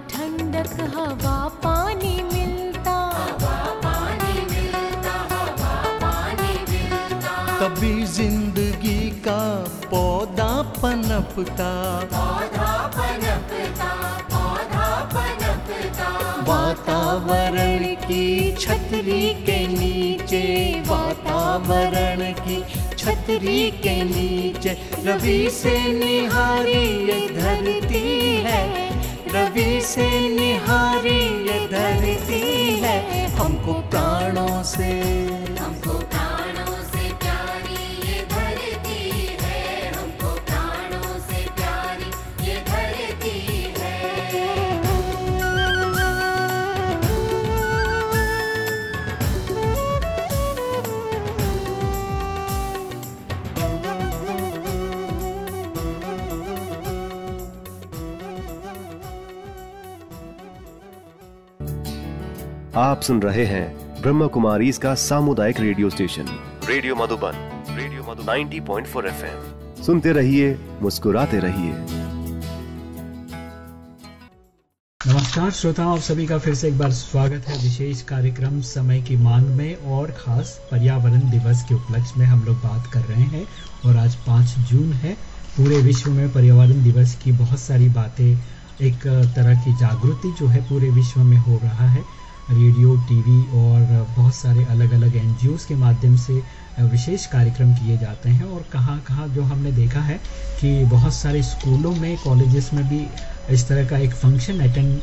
ठंडक हवा पानी मिलता। हवा पानी मिलता हवा पानी मिलता। तभी ज़िंदगी का पौधा पनपता। पौधा पनपता पौधा पनपता। वातावरण की छतरी के नीचे वातावरण की छतरी के नीचे रवि से निहारी ये धरती है। रवि से निहारी ये धरती है हमको प्राणों से। आप सुन रहे हैं ब्रह्म कुमारी इसका सामुदायिक radio station. Radio Madhuban, radio Madhu 90.4 FM. सुनते रहिए, मुस्कुराते रहिए। नमस्कार श्रोताओं, आप सभी का फिर से एक बार स्वागत है विशेष कार्यक्रम समय की मांग में और खास पर्यावरण दिवस के उपलक्ष्य में हम लोग बात कर रहे हैं और आज 5 जून है। पूरे विश्व में पर्यावरण दिवस की बहुत सारी बातें एक तरह की जागृति जो है पूरे विश्व में हो रहा है। रेडियो, टीवी और बहुत सारे अलग अलग एन के माध्यम से विशेष कार्यक्रम किए जाते हैं और कहाँ कहाँ जो हमने देखा है कि बहुत सारे स्कूलों में, कॉलेजेस में भी इस तरह का एक फ़ंक्शन अटेंड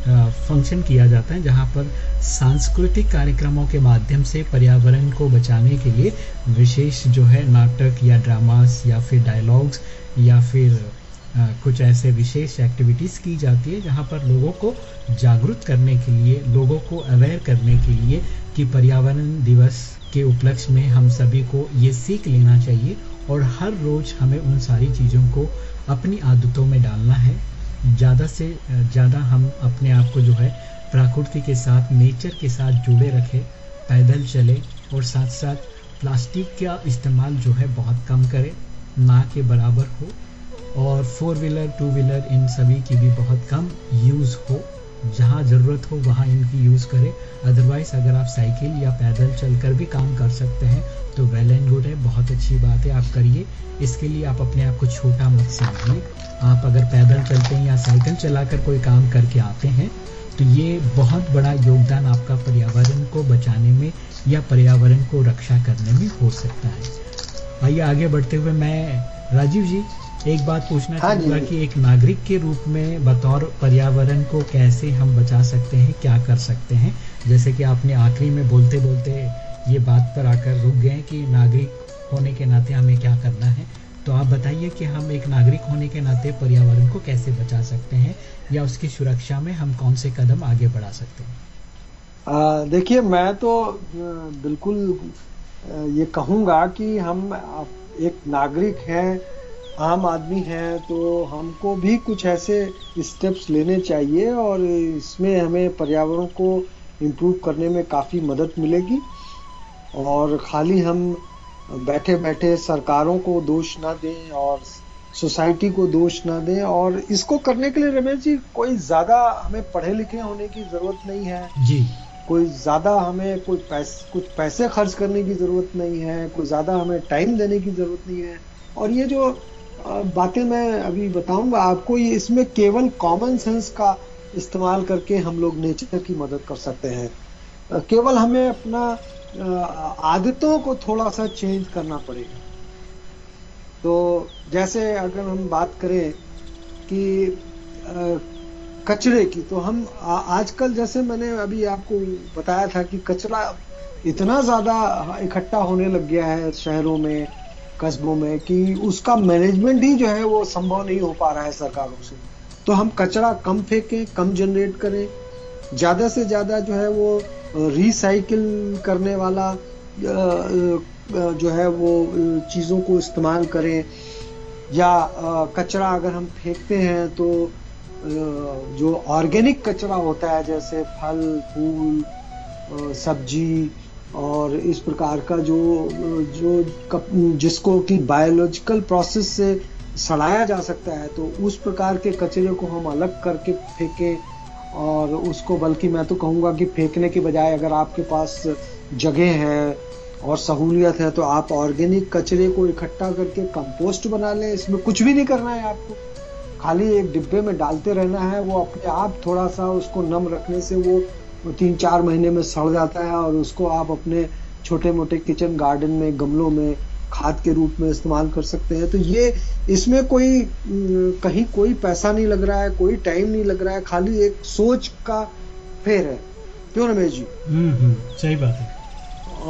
फ़ंक्शन किया जाता है जहाँ पर सांस्कृतिक कार्यक्रमों के माध्यम से पर्यावरण को बचाने के लिए विशेष जो है नाटक या ड्रामास या फिर डायलॉग्स या फिर कुछ ऐसे विशेष एक्टिविटीज़ की जाती है जहाँ पर लोगों को जागरूक करने के लिए, लोगों को अवेयर करने के लिए कि पर्यावरण दिवस के उपलक्ष्य में हम सभी को ये सीख लेना चाहिए और हर रोज़ हमें उन सारी चीज़ों को अपनी आदतों में डालना है। ज़्यादा से ज़्यादा हम अपने आप को जो है प्रकृति के साथ नेचर के साथ जुड़े रखें, पैदल चले और साथ साथ प्लास्टिक का इस्तेमाल जो है बहुत कम करें, ना के बराबर हो। और फोर व्हीलर टू व्हीलर इन सभी की भी बहुत कम यूज़ हो। जहाँ ज़रूरत हो, वहाँ इनकी यूज़ करें। अदरवाइज़ अगर आप साइकिल या पैदल चलकर भी काम कर सकते हैं तो वेल एंड गुड है। बहुत अच्छी बात है, आप करिए। इसके लिए आप अपने आप को छोटा मत समझिए। आप अगर पैदल चलते हैं या साइकिल चलाकर कोई काम करके आते हैं तो ये बहुत बड़ा योगदान आपका पर्यावरण को बचाने में या पर्यावरण को रक्षा करने में हो सकता है। आइए आगे बढ़ते हुए मैं राजीव जी एक बात पूछना हाँ। चाहूँगा कि एक नागरिक के रूप में बतौर पर्यावरण को कैसे हम बचा सकते हैं क्या कर सकते हैं? जैसे कि आपने आखिरी में बोलते बोलते ये बात पर आकर रुक गए कि नागरिक होने के नाते हमें क्या करना है। तो आप बताइए कि हम एक नागरिक होने के नाते पर्यावरण को कैसे बचा सकते हैं या उसकी सुरक्षा में हम कौन से कदम आगे बढ़ा सकते हैं? देखिए मैं तो बिल्कुल ये कहूँगा कि हम एक नागरिक हैं आम आदमी हैं तो हमको भी कुछ ऐसे स्टेप्स लेने चाहिए और इसमें हमें पर्यावरण को इम्प्रूव करने में काफ़ी मदद मिलेगी। और खाली हम बैठे बैठे सरकारों को दोष ना दें और सोसाइटी को दोष ना दें और इसको करने के लिए रमेश जी कोई ज़्यादा हमें पढ़े लिखे होने की ज़रूरत नहीं है। जी। कोई ज़्यादा हमें कोई पैसे कुछ पैसे खर्च करने की ज़रूरत नहीं है कोई ज़्यादा हमें टाइम देने की ज़रूरत नहीं है। और ये जो बातें मैं अभी बताऊँगा आपको, ये इसमें केवल कॉमन सेंस का इस्तेमाल करके हम लोग नेचर की मदद कर सकते हैं। केवल हमें अपना आदतों को थोड़ा सा चेंज करना पड़ेगा। तो जैसे अगर हम बात करें कि कचरे की तो हम आजकल जैसे मैंने अभी आपको बताया था कि कचरा इतना ज़्यादा इकट्ठा होने लग गया है शहरों में कस्बों में कि उसका मैनेजमेंट ही जो है वो संभव नहीं हो पा रहा है सरकारों से। तो हम कचरा कम फेंकें, कम जनरेट करें। ज़्यादा से ज़्यादा जो है वो रिसाइकिल करने वाला जो है वो चीज़ों को इस्तेमाल करें। या कचरा अगर हम फेंकते हैं तो जो ऑर्गेनिक कचरा होता है, जैसे फल, फूल सब्ज़ी और इस प्रकार का जो जो कप- जिसको कि बायोलॉजिकल प्रोसेस से सड़ाया जा सकता है तो उस प्रकार के कचरे को हम अलग करके फेंकें और उसको, बल्कि मैं तो कहूँगा कि फेंकने के बजाय अगर आपके पास जगह है और सहूलियत है तो आप ऑर्गेनिक कचरे को इकट्ठा करके कंपोस्ट बना लें। इसमें कुछ भी नहीं करना है आपको। खाली एक डिब्बे में डालते रहना है, वो अपने आप थोड़ा सा उसको नम रखने से वो वो तीन चार महीने में सड़ जाता है और उसको आप अपने छोटे मोटे किचन गार्डन में गमलों में खाद के रूप में इस्तेमाल कर सकते हैं। तो ये इसमें कोई कहीं कोई पैसा नहीं लग रहा है कोई टाइम नहीं लग रहा है खाली एक सोच का फेर है। क्यों रमेश जी? हम्म हम्म सही बात है।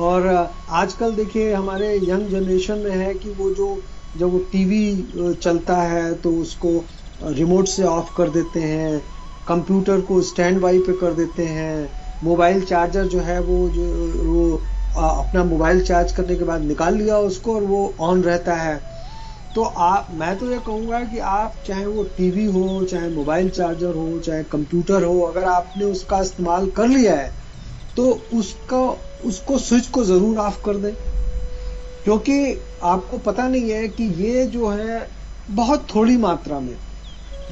और आजकल देखिए हमारे यंग जनरेशन में है कि वो जो जब वो टीवी चलता है तो उसको रिमोट से ऑफ़ कर देते हैं। कंप्यूटर को स्टैंड बाई पे कर देते हैं। मोबाइल चार्जर जो है वो जो वो आ, अपना मोबाइल चार्ज करने के बाद निकाल लिया उसको और वो ऑन रहता है। तो आप मैं तो ये कहूँगा कि आप चाहे वो टीवी हो चाहे मोबाइल चार्जर हो चाहे कंप्यूटर हो अगर आपने उसका इस्तेमाल कर लिया है तो उसका उसको स्विच को ज़रूर ऑफ़ कर दें। क्योंकि आपको पता नहीं है कि ये जो है बहुत थोड़ी मात्रा में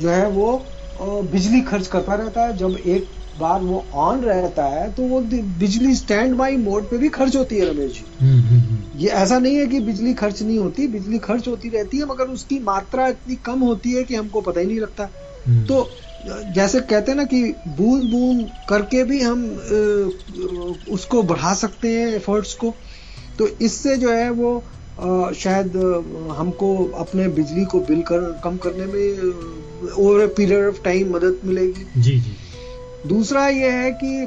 जो है वो बिजली खर्च करता रहता है। जब एक बार वो ऑन रहता है तो वो बिजली स्टैंड बाई मोड पे भी खर्च होती है रमेश जी। हम्म हम्म हम्म। ये ऐसा नहीं है कि बिजली खर्च नहीं होती। बिजली खर्च होती रहती है मगर उसकी मात्रा इतनी कम होती है कि हमको पता ही नहीं लगता। तो जैसे कहते हैं ना कि बूंद बूंद करके भी हम उसको बढ़ा सकते हैं एफर्ट्स को। तो इससे जो है वो शायद हमको अपने बिजली को बिल कर कम करने में over a period of time मदद मिलेगी। जी जी। दूसरा ये है कि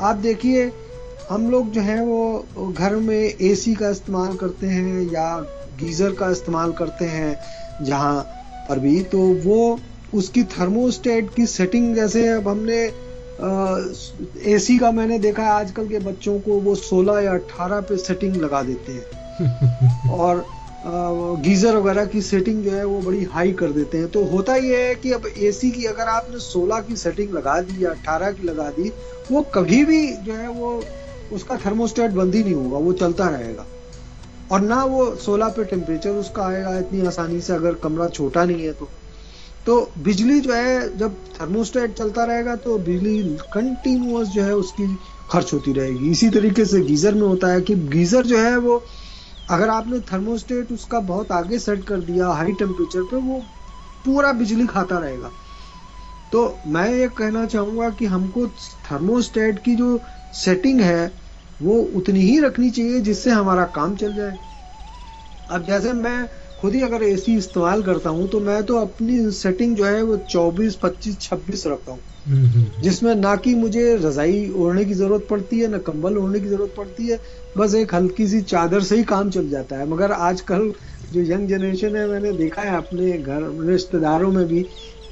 आप देखिए हम लोग जो है वो घर में एसी का इस्तेमाल करते हैं या गीजर का इस्तेमाल करते हैं जहाँ पर भी। तो वो उसकी थर्मोस्टेट की सेटिंग जैसे अब हमने एसी का मैंने देखा है आजकल के बच्चों को वो 16 या 18 पे सेटिंग लगा देते हैं। और गीजर वगैरह की सेटिंग जो है वो बड़ी हाई कर देते हैं। तो होता ये है कि अब एसी की अगर आपने 16 की सेटिंग लगा दी या 18 की लगा दी, वो कभी भी जो है वो उसका थर्मोस्टेट बंद ही नहीं होगा, वो चलता रहेगा। और ना वो 16 पे टेम्परेचर उसका आएगा इतनी आसानी से, अगर कमरा छोटा नहीं है तो। तो बिजली जो है, जब थर्मोस्टेट चलता रहेगा तो बिजली कंटिन्यूस जो है उसकी खर्च होती रहेगी। इसी तरीके से गीजर में होता है कि गीजर जो है वो अगर आपने थर्मोस्टेट उसका बहुत आगे सेट कर दिया हाई टेम्परेचर पे वो पूरा बिजली खाता रहेगा। तो मैं ये कहना चाहूँगा कि हमको थर्मोस्टेट की जो सेटिंग है वो उतनी ही रखनी चाहिए जिससे हमारा काम चल जाए। अब जैसे मैं खुद ही अगर एसी इस्तेमाल करता हूँ तो मैं तो अपनी सेटिंग जो है वो 24, 25, 26 रखता हूँ। जिसमें ना कि मुझे रजाई ओढ़ने की ज़रूरत पड़ती है ना कंबल ओढ़ने की ज़रूरत पड़ती है बस एक हल्की सी चादर से ही काम चल जाता है। मगर आजकल जो यंग जनरेशन है मैंने देखा है अपने घर रिश्तेदारों में भी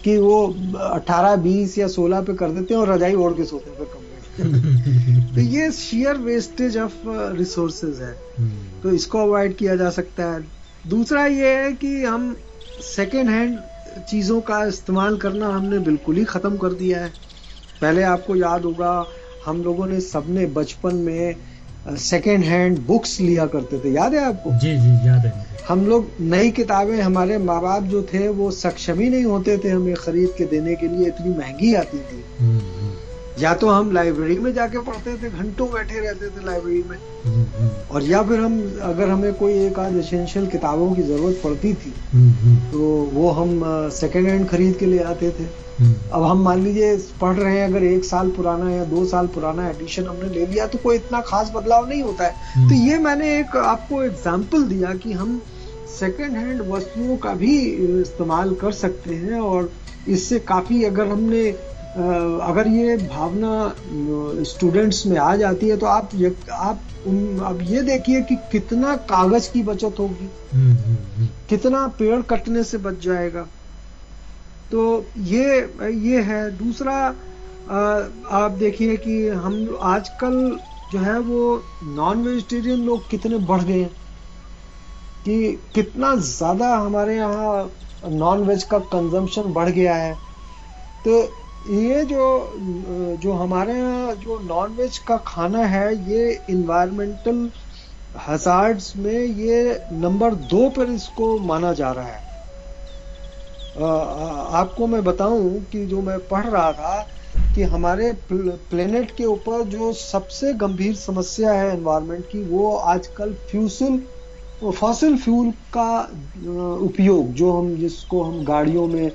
कि वो 18 20 या 16 पे कर देते हैं और रजाई ओढ़ के सोते हैं फिर कमरे तो ये शेयर वेस्टेज ऑफ़ रिसोर्सेज है। हम्म, तो इसको अवॉइड किया जा सकता है। दूसरा ये है कि हम सेकेंड हैंड चीज़ों का इस्तेमाल करना हमने बिल्कुल ही ख़त्म कर दिया है। पहले आपको याद होगा हम लोगों ने सबने बचपन में सेकेंड हैंड बुक्स लिया करते थे। याद है आपको? जी जी याद है। हम लोग नई किताबें हमारे माँ बाप जो थे वो सक्षम ही नहीं होते थे हमें खरीद के देने के लिए इतनी महँगी आती थी। हम्म, या तो हम लाइब्रेरी में जाके पढ़ते थे घंटों बैठे रहते थे लाइब्रेरी में। और या फिर हम अगर हमें कोई एक आध एसेंशियल किताबों की ज़रूरत पड़ती थी तो वो हम सेकेंड हैंड खरीद के ले आते थे। हम्म, अब हम मान लीजिए पढ़ रहे हैं अगर एक साल पुराना या दो साल पुराना एडिशन हमने ले लिया तो कोई इतना खास बदलाव नहीं होता है। हम्म। तो ये मैंने एक आपको एग्ज़ाम्पल दिया कि हम सेकेंड हैंड वस्तुओं का भी इस्तेमाल कर सकते हैं और इससे काफ़ी अगर हमने अगर ये भावना स्टूडेंट्स में आ जाती है तो आप ये, आप अब ये देखिए कि कितना कागज़ की बचत होगी। हम्म, हम्म, हम्म, कितना पेड़ कटने से बच जाएगा। तो ये ये है। दूसरा आप देखिए कि हम आजकल जो है वो नॉन वेजिटेरियन लोग कितने बढ़ गए हैं। कि कितना ज़्यादा हमारे यहाँ नॉन वेज का कंजम्पशन बढ़ गया है। तो ये जो जो हमारे यहाँ जो नॉन वेज का खाना है, ये इन्वायरमेंटल हजार्ड्स में ये नंबर दो पर इसको माना जा रहा है। आपको मैं बताऊँ कि जो मैं पढ़ रहा था कि हमारे प्लेनेट के ऊपर जो सबसे गंभीर समस्या है एनवायरनमेंट की, वो आजकल फ्यूसल फॉसिल फ्यूल का उपयोग, जो हम, जिसको हम गाड़ियों में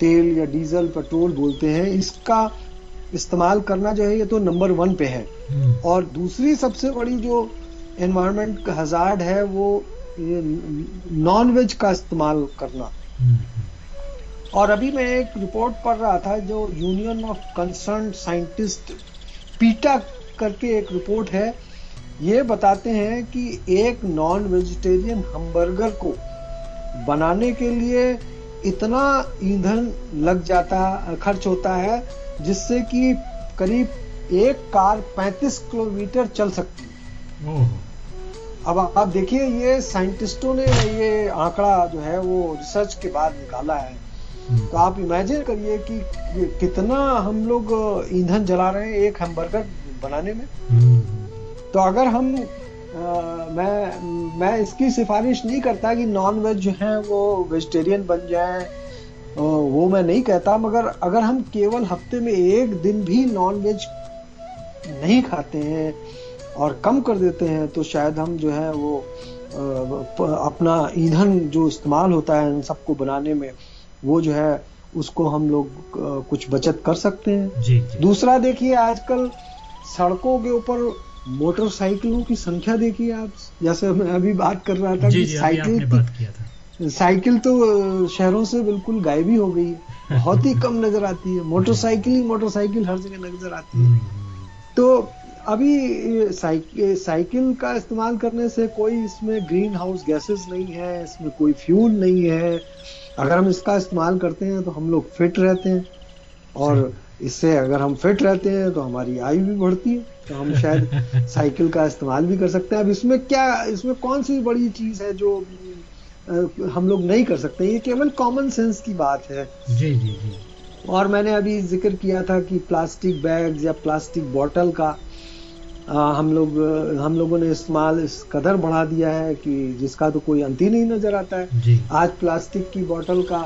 तेल या डीजल पेट्रोल बोलते हैं इसका इस्तेमाल करना जो है ये तो नंबर वन पे है। हम्म, और दूसरी सबसे बड़ी जो एनवायरनमेंट का हजार्ड है वो ये नॉन वेज का इस्तेमाल करना। हम्म, और अभी मैं एक रिपोर्ट पढ़ रहा था जो यूनियन ऑफ़ कंसर्न साइंटिस्ट पीटा करके एक रिपोर्ट है। ये बताते हैं कि एक नॉन वेजिटेरियन हमबर्गर को बनाने के लिए इतना ईंधन लग जाता खर्च होता है जिससे कि करीब एक कार 35 किलोमीटर चल सकती है। अब आप देखिए ये साइंटिस्टों ने ये आंकड़ा जो है वो रिसर्च के बाद निकाला है। हम्म, तो आप इमेजिन करिए कि कितना हम लोग ईंधन जला रहे हैं एक हैमबर्गर बनाने में। हम्म, तो अगर हम मैं मैं इसकी सिफारिश नहीं करता कि नॉन वेज जो है वो वेजिटेरियन बन जाए वो मैं नहीं कहता मगर अगर हम केवल हफ़्ते में एक दिन भी नॉन वेज नहीं खाते हैं और कम कर देते हैं तो शायद हम जो है वो अपना ईंधन जो इस्तेमाल होता है इन सबको बनाने में वो जो है उसको हम लोग कुछ बचत कर सकते हैं। जी जी। दूसरा देखिए आजकल सड़कों के ऊपर मोटरसाइकिलों की संख्या देखिए आप। जैसे मैं अभी बात कर रहा था जी कि जी साइकिल बात किया था। साइकिल तो शहरों से बिल्कुल गायब ही हो गई है। बहुत ही कम नज़र आती है। मोटरसाइकिल ही मोटरसाइकिल हर जगह नज़र आती है। हम्म, तो अभी साइकिल साइकिल का इस्तेमाल करने से कोई इसमें ग्रीन हाउस गैसेस नहीं है इसमें कोई फ्यूल नहीं है। अगर हम इसका इस्तेमाल करते हैं तो हम लोग फिट रहते हैं। और इससे अगर हम फिट रहते हैं तो हमारी आयु भी बढ़ती है। तो हम शायद साइकिल का इस्तेमाल भी कर सकते हैं। अब इसमें क्या इसमें कौन सी बड़ी चीज़ है जो हम लोग नहीं कर सकते? ये केवल कॉमन सेंस की बात है। जी जी जी। और मैंने अभी ज़िक्र किया था कि प्लास्टिक बैग्स या प्लास्टिक बॉटल का आ, हम लोग हम लोगों ने इस्तेमाल इस कदर बढ़ा दिया है कि जिसका तो कोई अंत ही नहीं नज़र आता है। आज प्लास्टिक की बॉटल का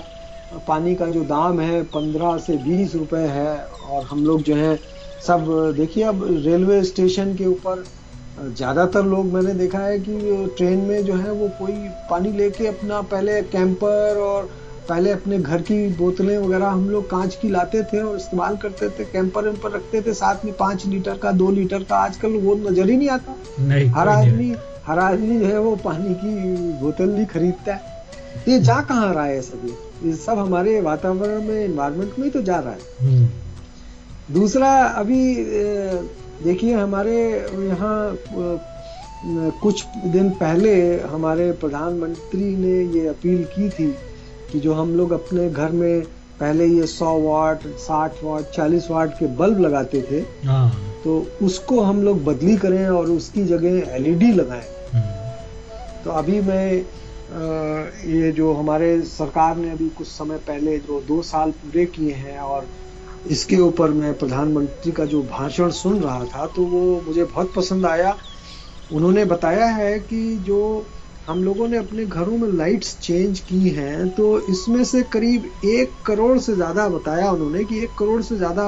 पानी का जो दाम है पंद्रह से बीस रुपए है और हम लोग जो है सब देखिए अब रेलवे स्टेशन के ऊपर ज़्यादातर लोग मैंने देखा है कि ट्रेन में जो है वो कोई पानी लेके अपना पहले कैंपर और पहले अपने घर की बोतलें वगैरह हम लोग कांच की लाते थे और इस्तेमाल करते थे कैंपर वेम्पर रखते थे साथ में पाँच लीटर का दो लीटर का आजकल वो नज़र ही नहीं आता। नहीं हर आदमी हर आदमी जो है वो पानी की बोतल ही खरीदता है। ये जा कहाँ रहा है सभी ये सब हमारे वातावरण में इन्वायरमेंट में ही तो जा रहा है। हम्म, दूसरा अभी देखिए हमारे यहाँ कुछ दिन पहले हमारे प्रधानमंत्री ने ये अपील की थी कि जो हम लोग अपने घर में पहले ये 100 वाट 60 वाट 40 वाट के बल्ब लगाते थे हाँ। तो उसको हम लोग बदली करें और उसकी जगह एलईडी लगाएँ। हम्म, तो अभी मैं ये जो हमारे सरकार ने अभी कुछ समय पहले जो दो साल पूरे किए हैं और इसके ऊपर मैं प्रधानमंत्री का जो भाषण सुन रहा था तो वो मुझे बहुत पसंद आया। उन्होंने बताया है कि जो हम लोगों ने अपने घरों में लाइट्स चेंज की हैं तो इसमें से करीब एक करोड़ से ज़्यादा बताया उन्होंने कि एक करोड़ से ज़्यादा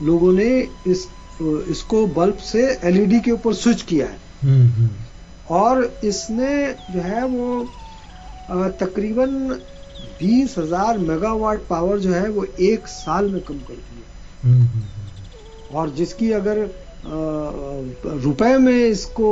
लोगों ने इस इसको बल्ब से एलईडी के ऊपर स्विच किया है। हम्म, हम्म, और इसने जो है वो तकरीबन बीस हज़ार मेगावाट पावर जो है वो एक साल में कम कर दी हम्म, और जिसकी अगर रुपए में इसको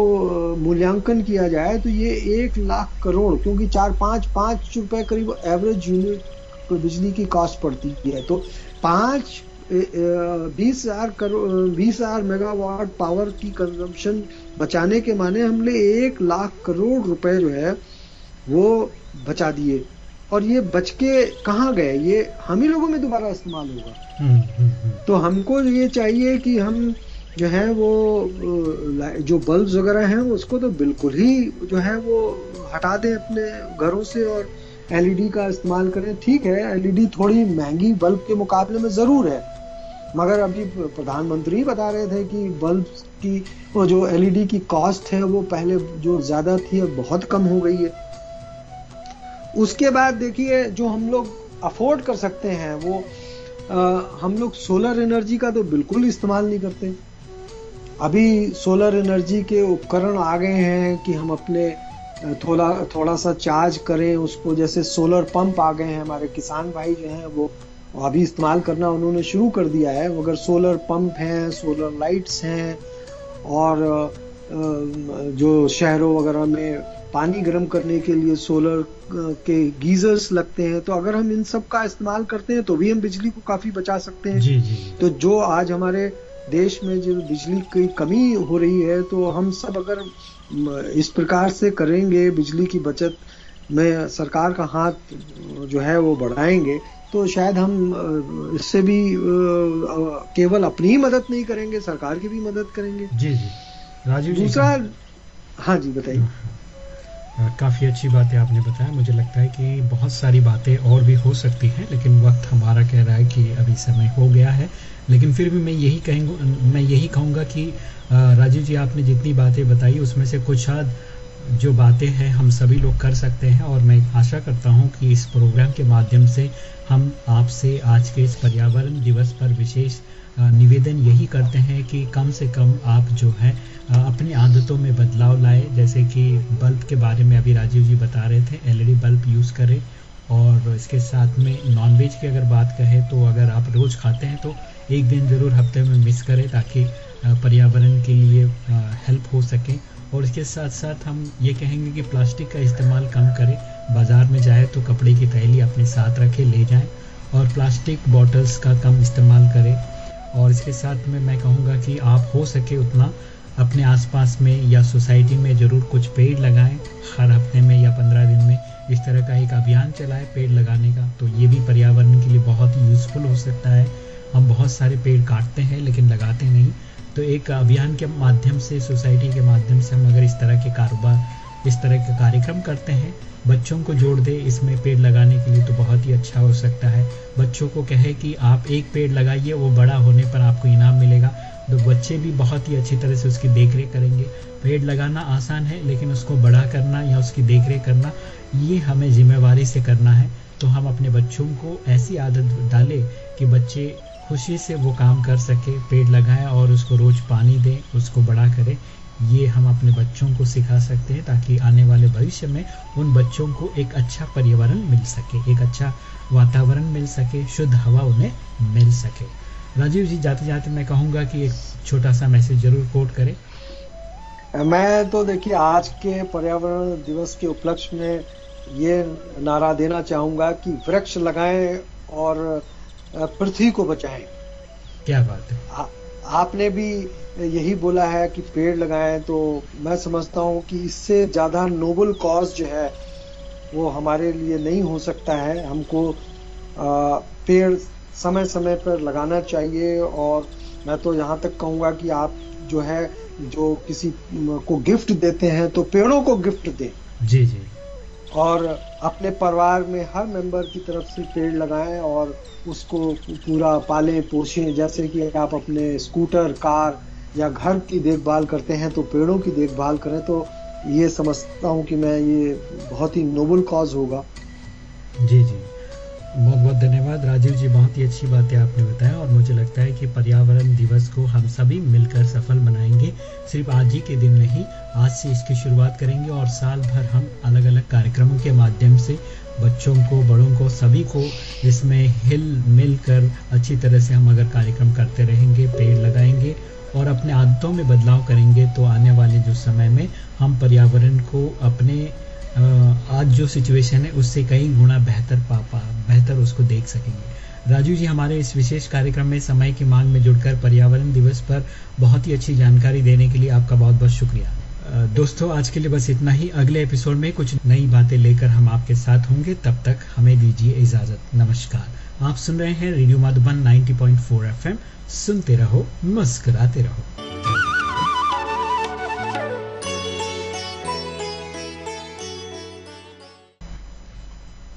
मूल्यांकन किया जाए तो ये एक लाख करोड़ क्योंकि चार पाँच पाँच रुपए करीब एवरेज यूनिट बिजली की कॉस्ट पड़ती है। तो पाँच बीस हज़ार करोड़ बीस हज़ार मेगावाट पावर की कंजम्पशन बचाने के माने हमने एक लाख करोड़ रुपए जो है वो बचा दिए। और ये बच के कहाँ गए? ये हम ही लोगों में दोबारा इस्तेमाल होगा। हम्म, हम्म, हम्म, तो हमको ये चाहिए कि हम जो है वो जो बल्ब वगैरह हैं उसको तो बिल्कुल ही जो है वो हटा दें अपने घरों से और एलईडी का इस्तेमाल करें। ठीक है एलईडी थोड़ी महँगी बल्ब के मुकाबले में ज़रूर है। मगर अभी प्रधानमंत्री बता रहे थे कि बल्ब की वो जो एलईडी की कॉस्ट है वो पहले जो ज़्यादा थी अब बहुत कम हो गई है। उसके बाद देखिए जो हम लोग अफोर्ड कर सकते हैं वो अ, हम लोग सोलर एनर्जी का तो बिल्कुल इस्तेमाल नहीं करते। अभी सोलर एनर्जी के उपकरण आ गए हैं कि हम अपने थोड़ा थोड़ा सा चार्ज करें उसको जैसे सोलर पंप आ गए हैं हमारे किसान भाई जो हैं वो अभी इस्तेमाल करना उन्होंने शुरू कर दिया है। मगर सोलर पंप हैं सोलर लाइट्स हैं और जो शहरों वगैरह में पानी गर्म करने के लिए सोलर के गीजर्स लगते हैं तो अगर हम इन सब का इस्तेमाल करते हैं तो भी हम बिजली को काफ़ी बचा सकते हैं। जी जी तो जो आज हमारे देश में जो बिजली की कमी हो रही है तो हम सब अगर इस प्रकार से करेंगे बिजली की बचत में सरकार का हाथ जो है वो बढ़ाएँगे तो शायद हम इससे भी केवल अपनी ही मदद नहीं करेंगे सरकार की भी मदद करेंगे। जी जी। राजीव जी दूसरा हाँ जी बताइए। काफ़ी अच्छी बातें आपने बताया। मुझे लगता है कि बहुत सारी बातें और भी हो सकती हैं लेकिन वक्त हमारा कह रहा है कि अभी समय हो गया है। लेकिन फिर भी मैं यही कहेंगे मैं यही कहूँगा कि राजीव जी आपने जितनी बातें बताई उसमें से कुछ हद जो बातें हैं हम सभी लोग कर सकते हैं। और मैं आशा करता हूँ कि इस प्रोग्राम के माध्यम से हम आपसे आज के इस पर्यावरण दिवस पर विशेष निवेदन यही करते हैं कि कम से कम आप जो है अपनी आदतों में बदलाव लाए। जैसे कि बल्ब के बारे में अभी राजीव जी बता रहे थे, एलईडी बल्ब यूज़ करें और इसके साथ में नॉनवेज की अगर बात कहें तो अगर आप रोज़ खाते हैं तो एक दिन ज़रूर हफ़्ते में मिस करें ताकि पर्यावरण के लिए हेल्प हो सके। और इसके साथ साथ हम ये कहेंगे कि प्लास्टिक का इस्तेमाल कम करें। बाज़ार में जाए तो कपड़े की थैली अपने साथ रखें, ले जाएँ और प्लास्टिक बॉटल्स का कम इस्तेमाल करें। और इसके साथ में मैं कहूँगा कि आप हो सके उतना अपने आसपास में या सोसाइटी में ज़रूर कुछ पेड़ लगाएँ। हर हफ़्ते में या पंद्रह दिन में इस तरह का एक अभियान चलाएँ पेड़ लगाने का। तो ये भी पर्यावरण के लिए बहुत यूज़फुल हो सकता है। हम बहुत सारे पेड़ काटते हैं लेकिन लगाते नहीं। तो एक अभियान के माध्यम से, सोसाइटी के माध्यम से हम अगर इस तरह के कारोबार, इस तरह के कार्यक्रम करते हैं बच्चों को जोड़ दे, इसमें पेड़ लगाने के लिए तो बहुत ही अच्छा हो सकता है। बच्चों को कहे कि आप एक पेड़ लगाइए, वो बड़ा होने पर आपको इनाम मिलेगा। तो बच्चे भी बहुत ही अच्छी तरह से उसकी देख रेख करेंगे। पेड़ लगाना आसान है, लेकिन उसको बड़ा करना या उसकी देख रेख करना, ये हमें जिम्मेवारी से करना है। तो हम अपने बच्चों को ऐसी आदत डालें कि बच्चे खुशी से वो काम कर सके, पेड़ लगाएँ और उसको रोज पानी दें, उसको बड़ा करें। ये हम अपने बच्चों को सिखा सकते हैं ताकि आने वाले भविष्य में उन बच्चों को एक अच्छा पर्यावरण मिल सके एक अच्छा वातावरण मिल सके शुद्ध हवा उन्हें मिल सके। राजीव जी जाते जाते मैं कहूँगा कि एक छोटा सा मैसेज ज़रूर कोट करें। मैं तो देखिए आज के पर्यावरण दिवस के उपलक्ष्य में ये नारा देना चाहूँगा कि वृक्ष लगाएँ और पृथ्वी को बचाएँ। क्या बात है। आ, आपने भी यही बोला है कि पेड़ लगाएँ तो मैं समझता हूँ कि इससे ज़्यादा नोबल कॉज जो है, वो हमारे लिए नहीं हो सकता है। हमको पेड़ समय समय पर लगाना चाहिए और मैं तो यहाँ तक कहूँगा कि आप जो है, जो किसी को गिफ्ट देते हैं तो पेड़ों को गिफ्ट दें। जी जी। और अपने परिवार में हर मेंबर की तरफ़ से पेड़ लगाएँ और उसको पूरा पालें पोषें। जैसे कि आप अपने स्कूटर कार या घर की देखभाल करते हैं तो पेड़ों की देखभाल करें तो ये समझता हूँ कि मैं ये बहुत ही नोबल कॉज होगा। जी जी। बहुत बहुत धन्यवाद। राजीव जी, बहुत ही अच्छी बातें आपने बताया और मुझे लगता है कि पर्यावरण दिवस को हम सभी मिलकर सफल बनाएँगे सिर्फ़ आज ही के दिन नहीं, आज से इसकी शुरुआत करेंगे और साल भर हम अलग अलग कार्यक्रमों के माध्यम से बच्चों को, बड़ों को, सभी को इसमें हिल मिल कर अच्छी तरह से हम अगर कार्यक्रम करते रहेंगे, पेड़ लगाएँगे और अपने आदतों में बदलाव करेंगे तो आने वाले जो समय में हम पर्यावरण को अपने आज जो सिचुएशन है, उससे कई गुना बेहतर पा पा बेहतर उसको देख सकेंगे। राजू जी, हमारे इस विशेष कार्यक्रम में समय की मांग में जुड़कर पर्यावरण दिवस पर बहुत ही अच्छी जानकारी देने के लिए आपका बहुत बहुत शुक्रिया। दोस्तों, आज के लिए बस इतना ही। अगले एपिसोड में कुछ नई बातें लेकर हम आपके साथ होंगे। तब तक हमें दीजिए इजाज़त। नमस्कार। आप सुन रहे हैं रेडियो मधुबन 90.4 एफएम। सुनते रहो, मुस्कुराते रहो।